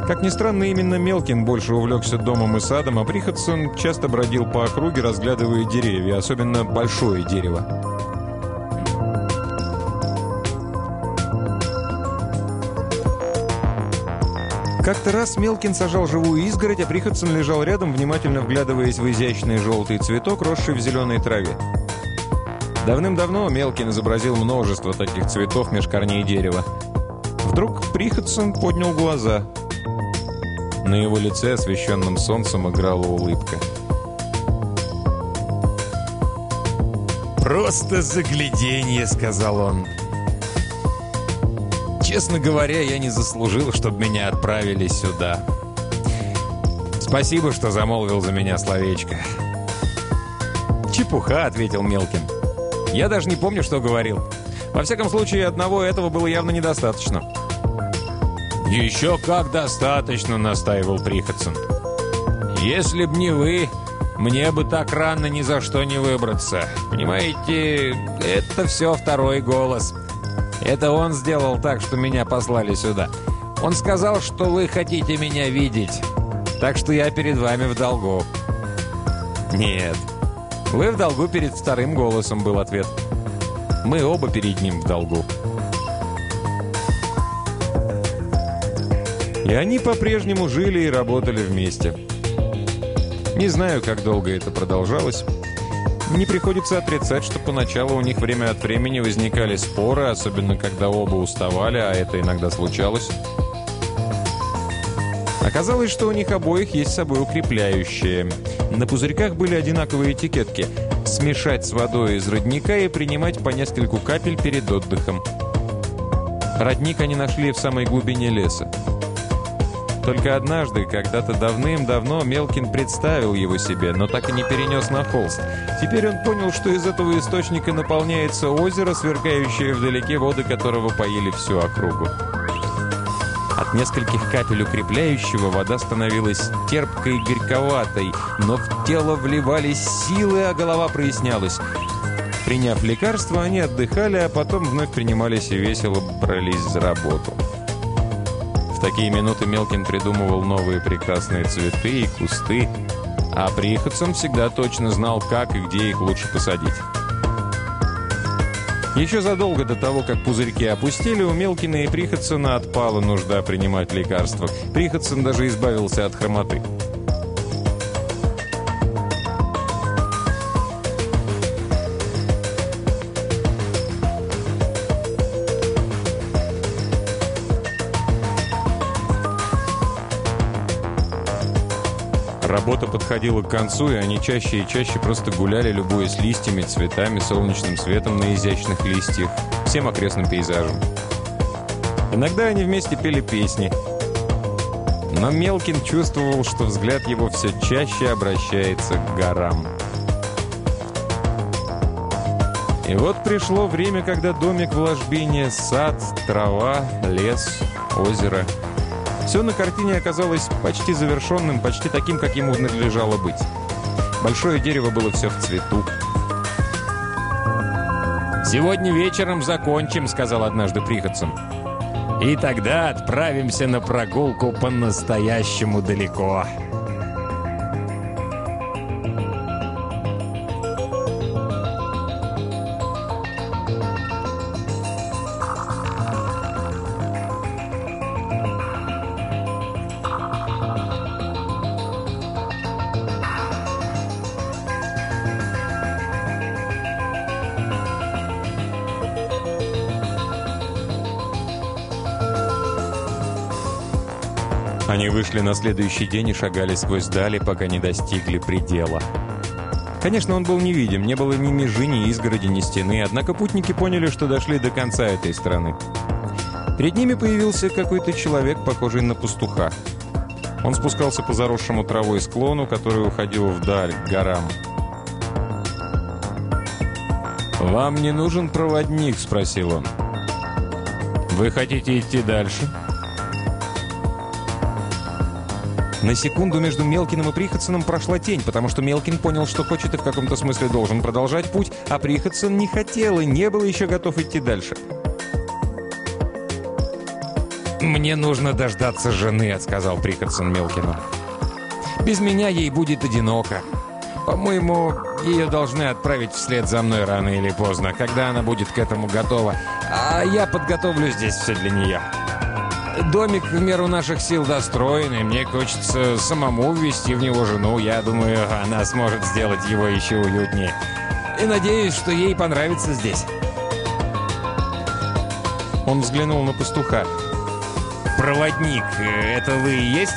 Как ни странно, именно Мелкин больше увлекся домом и садом, а Приходсон часто бродил по округе, разглядывая деревья, особенно большое дерево. Как-то раз Мелкин сажал живую изгородь, а Приходсон лежал рядом, внимательно вглядываясь в изящный желтый цветок, росший в зеленой траве. Давным-давно Мелкин изобразил множество таких цветов меж корней дерева. Вдруг Приходсон поднял глаза – на его лице, освещенном солнцем, играла улыбка. «Просто загляденье», — сказал он. «Честно говоря, я не заслужил, чтобы меня отправили сюда. Спасибо, что замолвил за меня словечко». «Чепуха», — ответил Мелкин. «Я даже не помню, что говорил. Во всяком случае, одного этого было явно недостаточно». «Еще как достаточно», — настаивал Приходсон. «Если б не вы, мне бы так рано ни за что не выбраться. Понимаете, это все второй голос. Это он сделал так, что меня послали сюда. Он сказал, что вы хотите меня видеть, так что я перед вами в долгу». «Нет, вы в долгу перед вторым голосом», — был ответ. «Мы оба перед ним в долгу». И они по-прежнему жили и работали вместе. Не знаю, как долго это продолжалось. Не приходится отрицать, что поначалу у них время от времени возникали споры, особенно когда оба уставали, а это иногда случалось. Оказалось, что у них обоих есть с собой укрепляющие. На пузырьках были одинаковые этикетки. Смешать с водой из родника и принимать по нескольку капель перед отдыхом. Родник они нашли в самой глубине леса. Только однажды, когда-то давным-давно, Мелкин представил его себе, но так и не перенес на холст. Теперь он понял, что из этого источника наполняется озеро, сверкающее вдалеке, воды которого поили всю округу. От нескольких капель укрепляющего вода становилась терпкой и горьковатой, но в тело вливались силы, а голова прояснялась. Приняв лекарство, они отдыхали, а потом вновь принимались и весело брались за работу такие минуты Мелкин придумывал новые прекрасные цветы и кусты, а Приходсон всегда точно знал, как и где их лучше посадить. Еще задолго до того, как пузырьки опустили, у Мелкина и Приходсона отпала нужда принимать лекарства. Приходсон даже избавился от хромоты. Работа подходила к концу, и они чаще и чаще просто гуляли, любуясь листьями, цветами, солнечным светом на изящных листьях, всем окрестным пейзажем. Иногда они вместе пели песни. Но Мелкин чувствовал, что взгляд его все чаще обращается к горам. И вот пришло время, когда домик в ложбине, сад, трава, лес, озеро — все на картине оказалось почти завершенным, почти таким, как ему надлежало быть. Большое дерево было все в цвету. «Сегодня вечером закончим», — сказал однажды Приходсон. И тогда отправимся на прогулку по-настоящему далеко. Вышли на следующий день и шагали сквозь дали, пока не достигли предела. Конечно, он был невидим, не было ни межи, ни изгороди, ни стены, однако путники поняли, что дошли до конца этой страны. Перед ними появился какой-то человек, похожий на пастуха. Он спускался по заросшему травой склону, который уходил вдаль, к горам. «Вам не нужен проводник?» – спросил он. «Вы хотите идти дальше?» На секунду между Мелкиным и Приходсоном прошла тень, потому что Мелкин понял, что хочет и в каком-то смысле должен продолжать путь, а Приходсон не хотел и не был еще готов идти дальше. «Мне нужно дождаться жены», — сказал Приходсон Мелкину. «Без меня ей будет одиноко. По-моему, ее должны отправить вслед за мной рано или поздно, когда она будет к этому готова. А я подготовлю здесь все для нее». Домик в меру наших сил достроен, и мне хочется самому ввести в него жену. Я думаю, она сможет сделать его еще уютнее. И надеюсь, что ей понравится здесь. Он взглянул на пастуха. «Проводник, это вы и есть?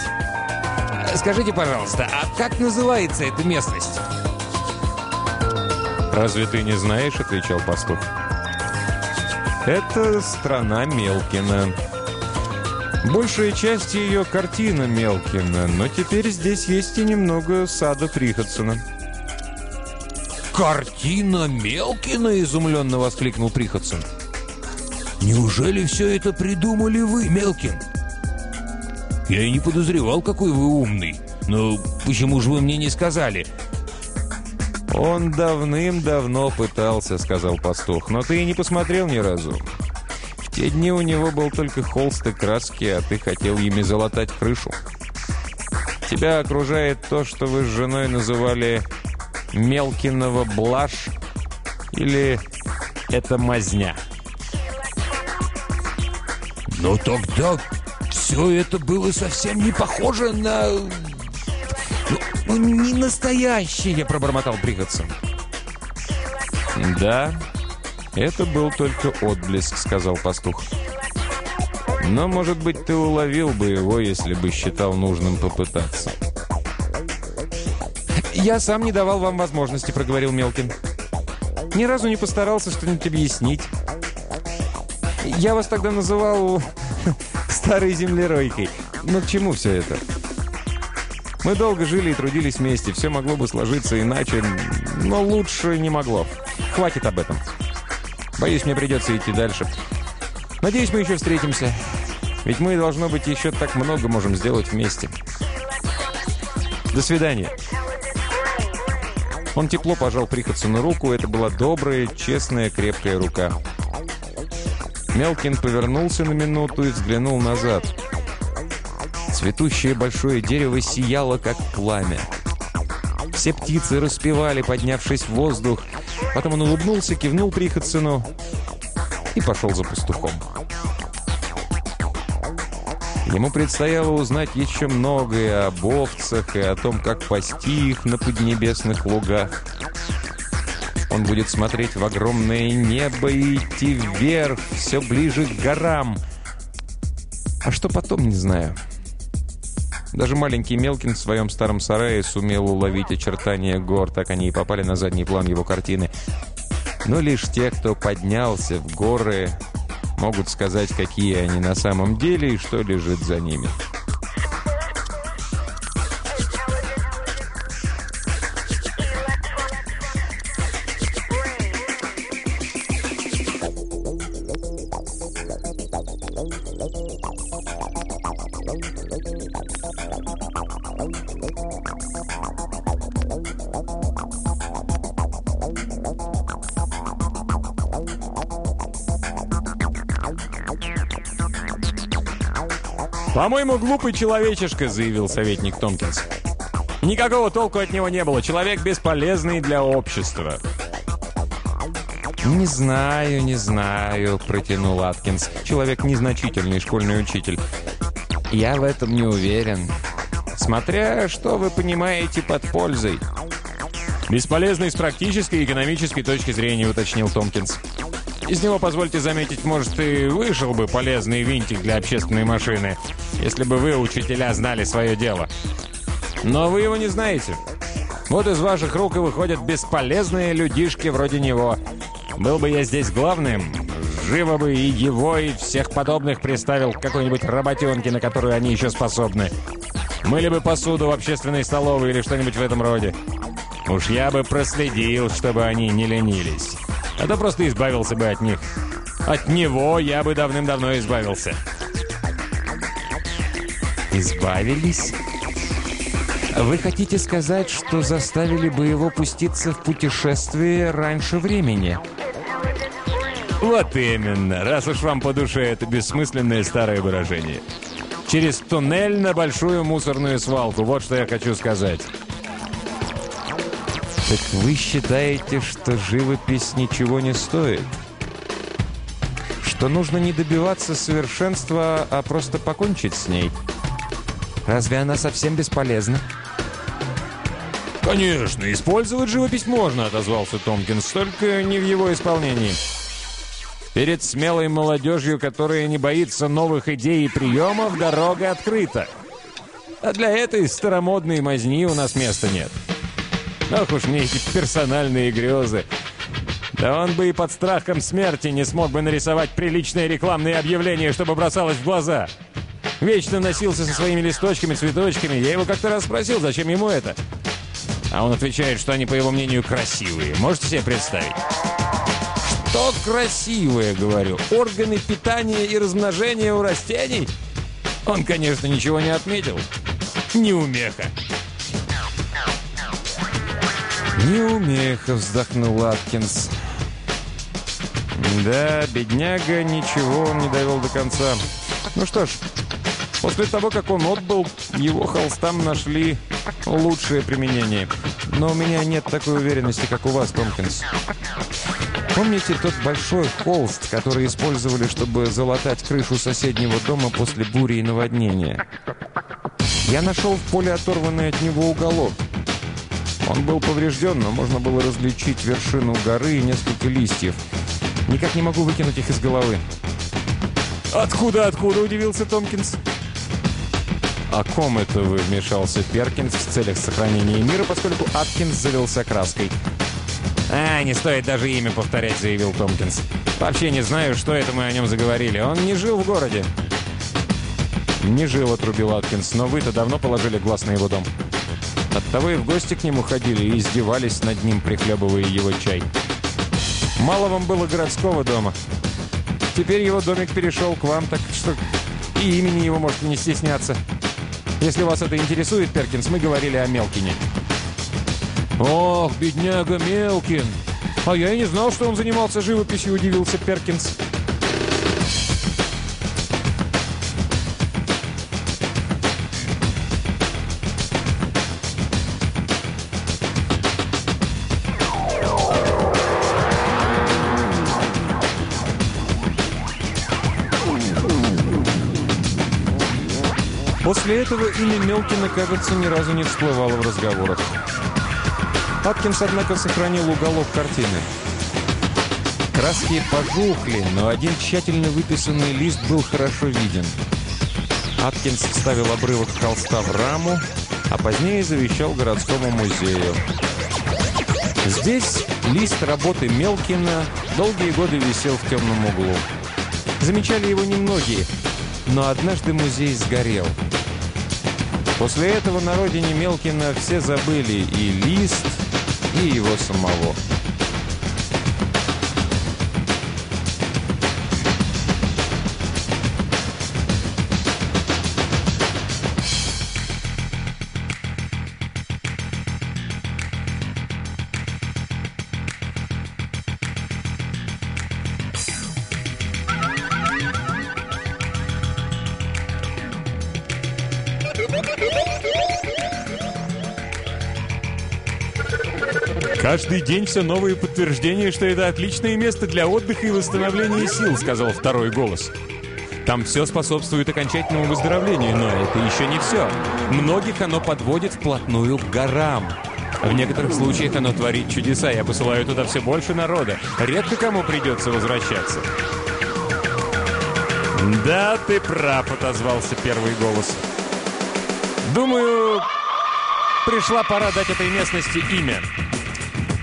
Скажите, пожалуйста, а как называется эта местность?» «Разве ты не знаешь?» — отвечал пастух. «Это страна Мелкина». Большая часть ее картина Мелкина, но теперь здесь есть и немного сада Приходсона. «Картина Мелкина?» – изумленно воскликнул Приходсон. «Неужели все это придумали вы, Мелкин?» «Я и не подозревал, какой вы умный. Но почему же вы мне не сказали?» «Он давным-давно пытался», — сказал пастух, — «но ты и не посмотрел ни разу те дни у него был только холст и краски, а ты хотел ими залатать крышу. Тебя окружает то, что вы с женой называли «Мелкиного блажь» или «это мазня». Но тогда все это было совсем не похоже на... Ну, ну не настоящее, пробормотал Приходсон. Да, «Это был только отблеск», — сказал пастух. «Но, может быть, ты уловил бы его, если бы считал нужным попытаться». «Я сам не давал вам возможности», — проговорил Мелкин. «Ни разу не постарался что-нибудь объяснить. Я вас тогда называл (laughs) старой землеройкой. Но к чему все это?» Мы долго жили и трудились вместе. Все могло бы сложиться иначе, но лучше не могло. Хватит об этом. Боюсь, мне придется идти дальше. Надеюсь, мы еще встретимся. Ведь мы, должно быть, еще так много можем сделать вместе. До свидания. Он тепло пожал на руку. Это была добрая, честная, крепкая рука. Мелкин повернулся на минуту и взглянул назад. Цветущее большое дерево сияло, как пламя. Все птицы распевали, поднявшись в воздух. Потом он улыбнулся, кивнул Приходсыну и пошел за пастухом. Ему предстояло узнать еще многое об овцах и о том, как пасти их на поднебесных лугах. Он будет смотреть в огромное небо и идти вверх, все ближе к горам. А что потом, не знаю. Даже маленький Мелкин в своем старом сарае сумел уловить очертания гор, так они и попали на задний план его картины. Но лишь те, кто поднялся в горы, могут сказать, какие они на самом деле и что лежит за ними. «По-моему, глупый человечишка», — заявил советник Томпкинс. «Никакого толку от него не было. Человек бесполезный для общества». «Не знаю, не знаю», — протянул Аткинс. Человек незначительный, школьный учитель. «Я в этом не уверен. Смотря, что вы понимаете под пользой». «Бесполезный с практической и экономической точки зрения», — уточнил Томпкинс. «Из него, позвольте заметить, может, и вышел бы полезный винтик для общественной машины, если бы вы, учителя, знали свое дело. Но вы его не знаете. Вот из ваших рук и выходят бесполезные людишки вроде него. Был бы я здесь главным, живо бы и его, и всех подобных приставил к какой-нибудь работенке, на которую они еще способны. Мыли бы посуду в общественной столовой или что-нибудь в этом роде. Уж я бы проследил, чтобы они не ленились. А то просто избавился бы от них. От него я бы давным-давно избавился. Избавились? Вы хотите сказать, что заставили бы его пуститься в путешествие раньше времени? Вот именно, раз уж вам по душе это бессмысленное старое выражение. Через туннель на большую мусорную свалку, вот что я хочу сказать. Так вы считаете, что живопись ничего не стоит? Что нужно не добиваться совершенства, а просто покончить с ней? Разве она совсем бесполезна? «Конечно, использовать живопись можно», — отозвался Томкинс, «только не в его исполнении». Перед смелой молодежью, которая не боится новых идей и приемов, дорога открыта. А для этой старомодной мазни у нас места нет. Ох уж мне эти персональные грезы. Да он бы и под страхом смерти не смог бы нарисовать приличные рекламные объявления, чтобы бросалось в глаза. Вечно носился со своими листочками, цветочками. Я его как-то раз спросил, зачем ему это. А он отвечает, что они, по его мнению, красивые. Можете себе представить? Что красивое, говорю. Органы питания и размножения у растений? Он, конечно, ничего не отметил. Неумеха. «Неумеха», — вздохнул Аткинс. «Да, бедняга, ничего он не довел до конца. Ну что ж, после того, как он отбыл, его холстам нашли лучшее применение. Но у меня нет такой уверенности, как у вас, Томпкинс. Помните тот большой холст, который использовали, чтобы залатать крышу соседнего дома после бури и наводнения? Я нашел в поле оторванный от него уголок. Он был поврежден, но можно было различить вершину горы и несколько листьев. Никак не могу выкинуть их из головы. «Откуда, откуда?» – удивился Томпкинс. «О ком это вы?» – вмешался Перкинс в целях сохранения мира, поскольку Аткинс залился краской. «А, не стоит даже имя повторять», — заявил Томпкинс. «Вообще не знаю, что это мы о нем заговорили. Он не жил в городе». «Не жил», — отрубил Аткинс, «но вы-то давно положили глаз на его дом». Оттого и в гости к нему ходили и издевались над ним, прихлебывая его чай. Мало вам было городского дома. Теперь его домик перешел к вам, так что и имени его можете не стесняться. Если вас это интересует, Перкинс, мы говорили о Мелкине. «Ох, бедняга Мелкин! А я и не знал, что он занимался живописью», — удивился Перкинс. После этого имя Мелкина, кажется, ни разу не всплывало в разговорах. Аткинс, однако, сохранил уголок картины. Краски пожухли, но один тщательно выписанный лист был хорошо виден. Аткинс вставил обрывок холста в раму, а позднее завещал городскому музею. Здесь лист работы Мелкина долгие годы висел в темном углу. Замечали его немногие, но однажды музей сгорел. После этого на родине Мелкина все забыли и лист, и его самого. «Каждый день все новые подтверждения, что это отличное место для отдыха и восстановления сил», — сказал второй голос. «Там все способствует окончательному выздоровлению, но это еще не все. Многих оно подводит вплотную к горам. В некоторых случаях оно творит чудеса. Я посылаю туда все больше народа. Редко кому придется возвращаться». «Да, ты прав», — отозвался первый голос. «Думаю, пришла пора дать этой местности имя.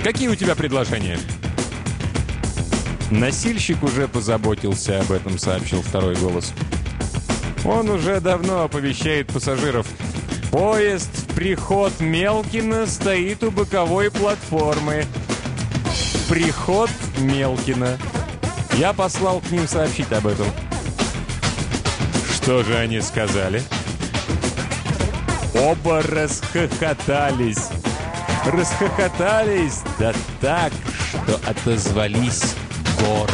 Какие у тебя предложения?» «Носильщик уже позаботился об этом», — сообщил второй голос. «Он уже давно оповещает пассажиров. Поезд в приход Мелкина стоит у боковой платформы. Приход Мелкина. Я послал к ним сообщить об этом». «Что же они сказали?» Оба расхохотались. Расхохотались, да так, что отозвались горы.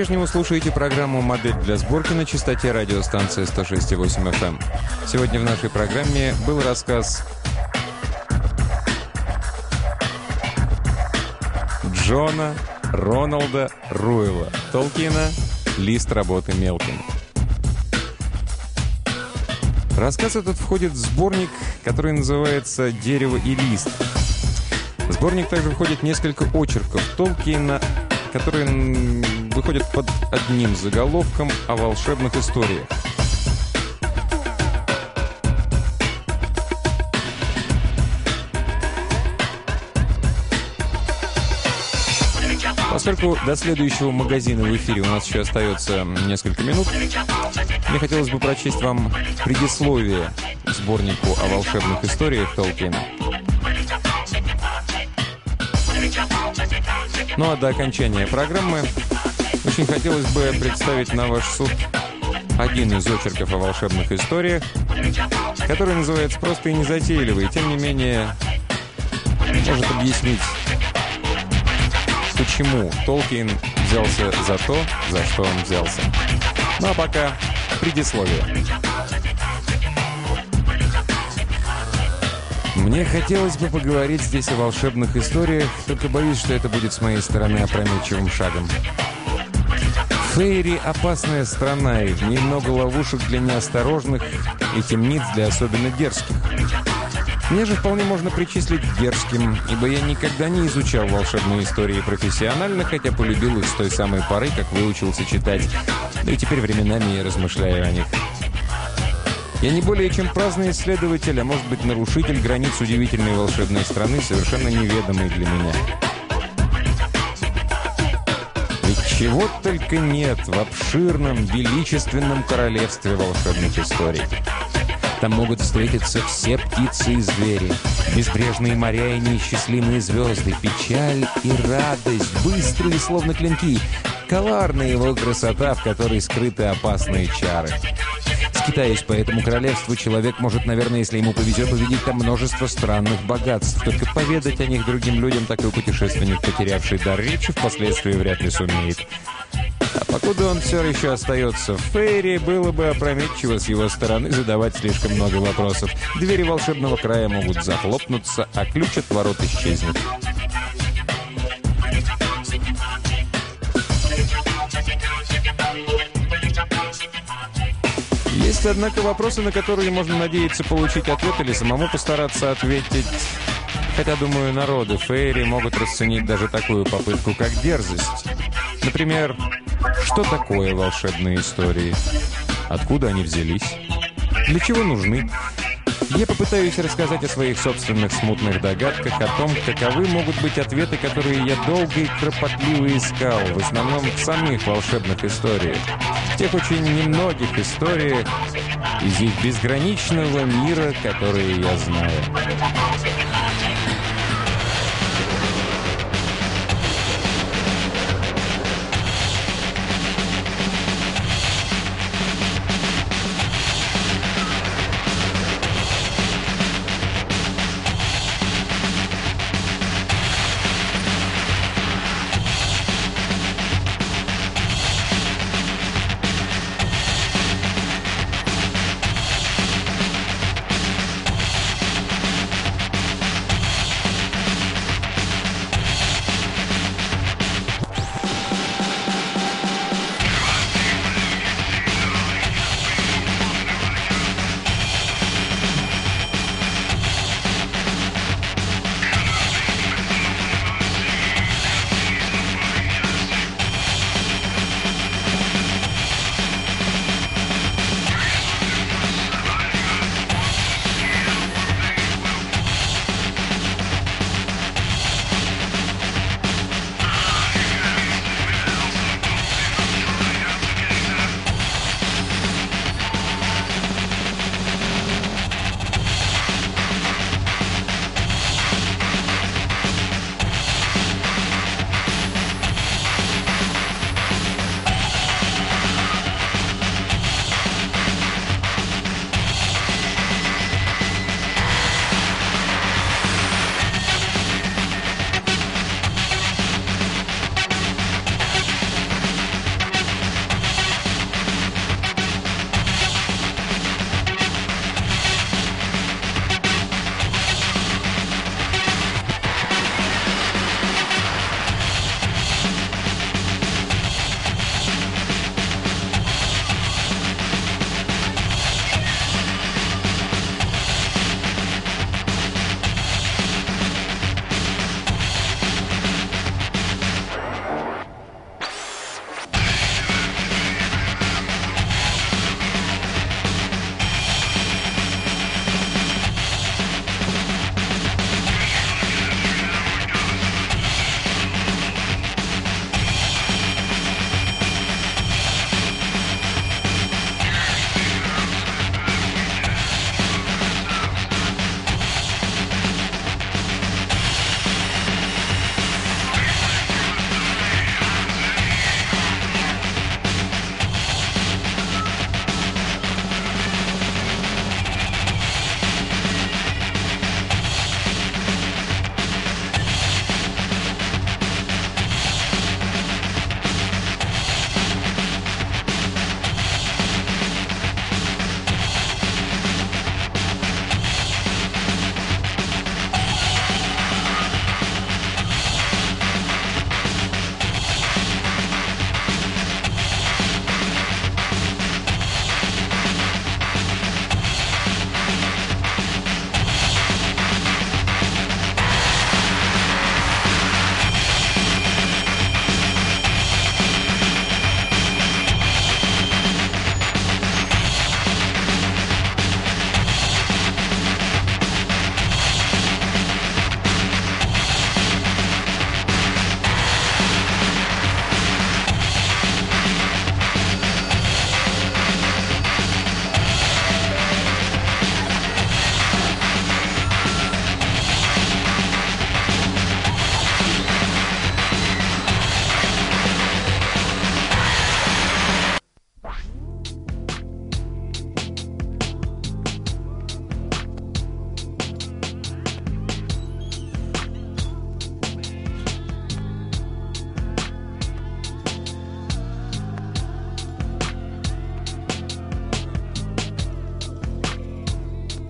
По-прежнему слушаете программу «Модель для сборки» на частоте радиостанции 106,8 FM. Эм. Сегодня в нашей программе был рассказ Джона Роналда Руэлла Толкина «Лист работы Мелкина». Рассказ этот входит в сборник, который называется «Дерево и лист». В сборник также входит несколько очерков Толкина которые выходят под одним заголовком о волшебных историях. Поскольку до следующего магазина в эфире у нас еще остается несколько минут, мне хотелось бы прочесть вам предисловие сборнику о волшебных историях Толкина. Ну а до окончания программы очень хотелось бы представить на ваш суд один из очерков о волшебных историях, который называется просто и незатейливый, и тем не менее может объяснить, почему Толкин взялся за то, за что он взялся. Ну а пока предисловие. Мне хотелось бы поговорить здесь о волшебных историях, только боюсь, что это будет с моей стороны опрометчивым шагом. Фейри – опасная страна, и в ней много ловушек для неосторожных и темниц для особенно дерзких. Мне же вполне можно причислить дерзким, ибо я никогда не изучал волшебные истории профессионально, хотя полюбил их с той самой поры, как выучился читать. Да и теперь временами я размышляю о них. Я не более чем праздный исследователь, а может быть нарушитель границ удивительной волшебной страны, совершенно неведомой для меня. Ведь чего только нет в обширном, величественном королевстве волшебных историй. Там могут встретиться все птицы и звери, безбрежные моря и неисчислимые звезды, печаль и радость, быстрые, словно клинки, коварная его красота, в которой скрыты опасные чары. Скитаясь по этому королевству, человек может, наверное, если ему повезет, увидеть там множество странных богатств. Только поведать о них другим людям такой путешественник, потерявший дар речи, впоследствии вряд ли сумеет. А покуда он все еще остается в Фейре, было бы опрометчиво с его стороны задавать слишком много вопросов. Двери волшебного края могут захлопнуться, а ключ от ворот исчезнет. Есть, однако, вопросы, на которые можно надеяться получить ответ или самому постараться ответить. Хотя, думаю, народы Фейри могут расценить даже такую попытку, как дерзость. Например, что такое волшебные истории? Откуда они взялись? Для чего нужны? Я попытаюсь рассказать о своих собственных смутных догадках, о том, каковы могут быть ответы, которые я долго и кропотливо искал, в основном в самих волшебных историях. В тех очень немногих историях из их безграничного мира, которые я знаю.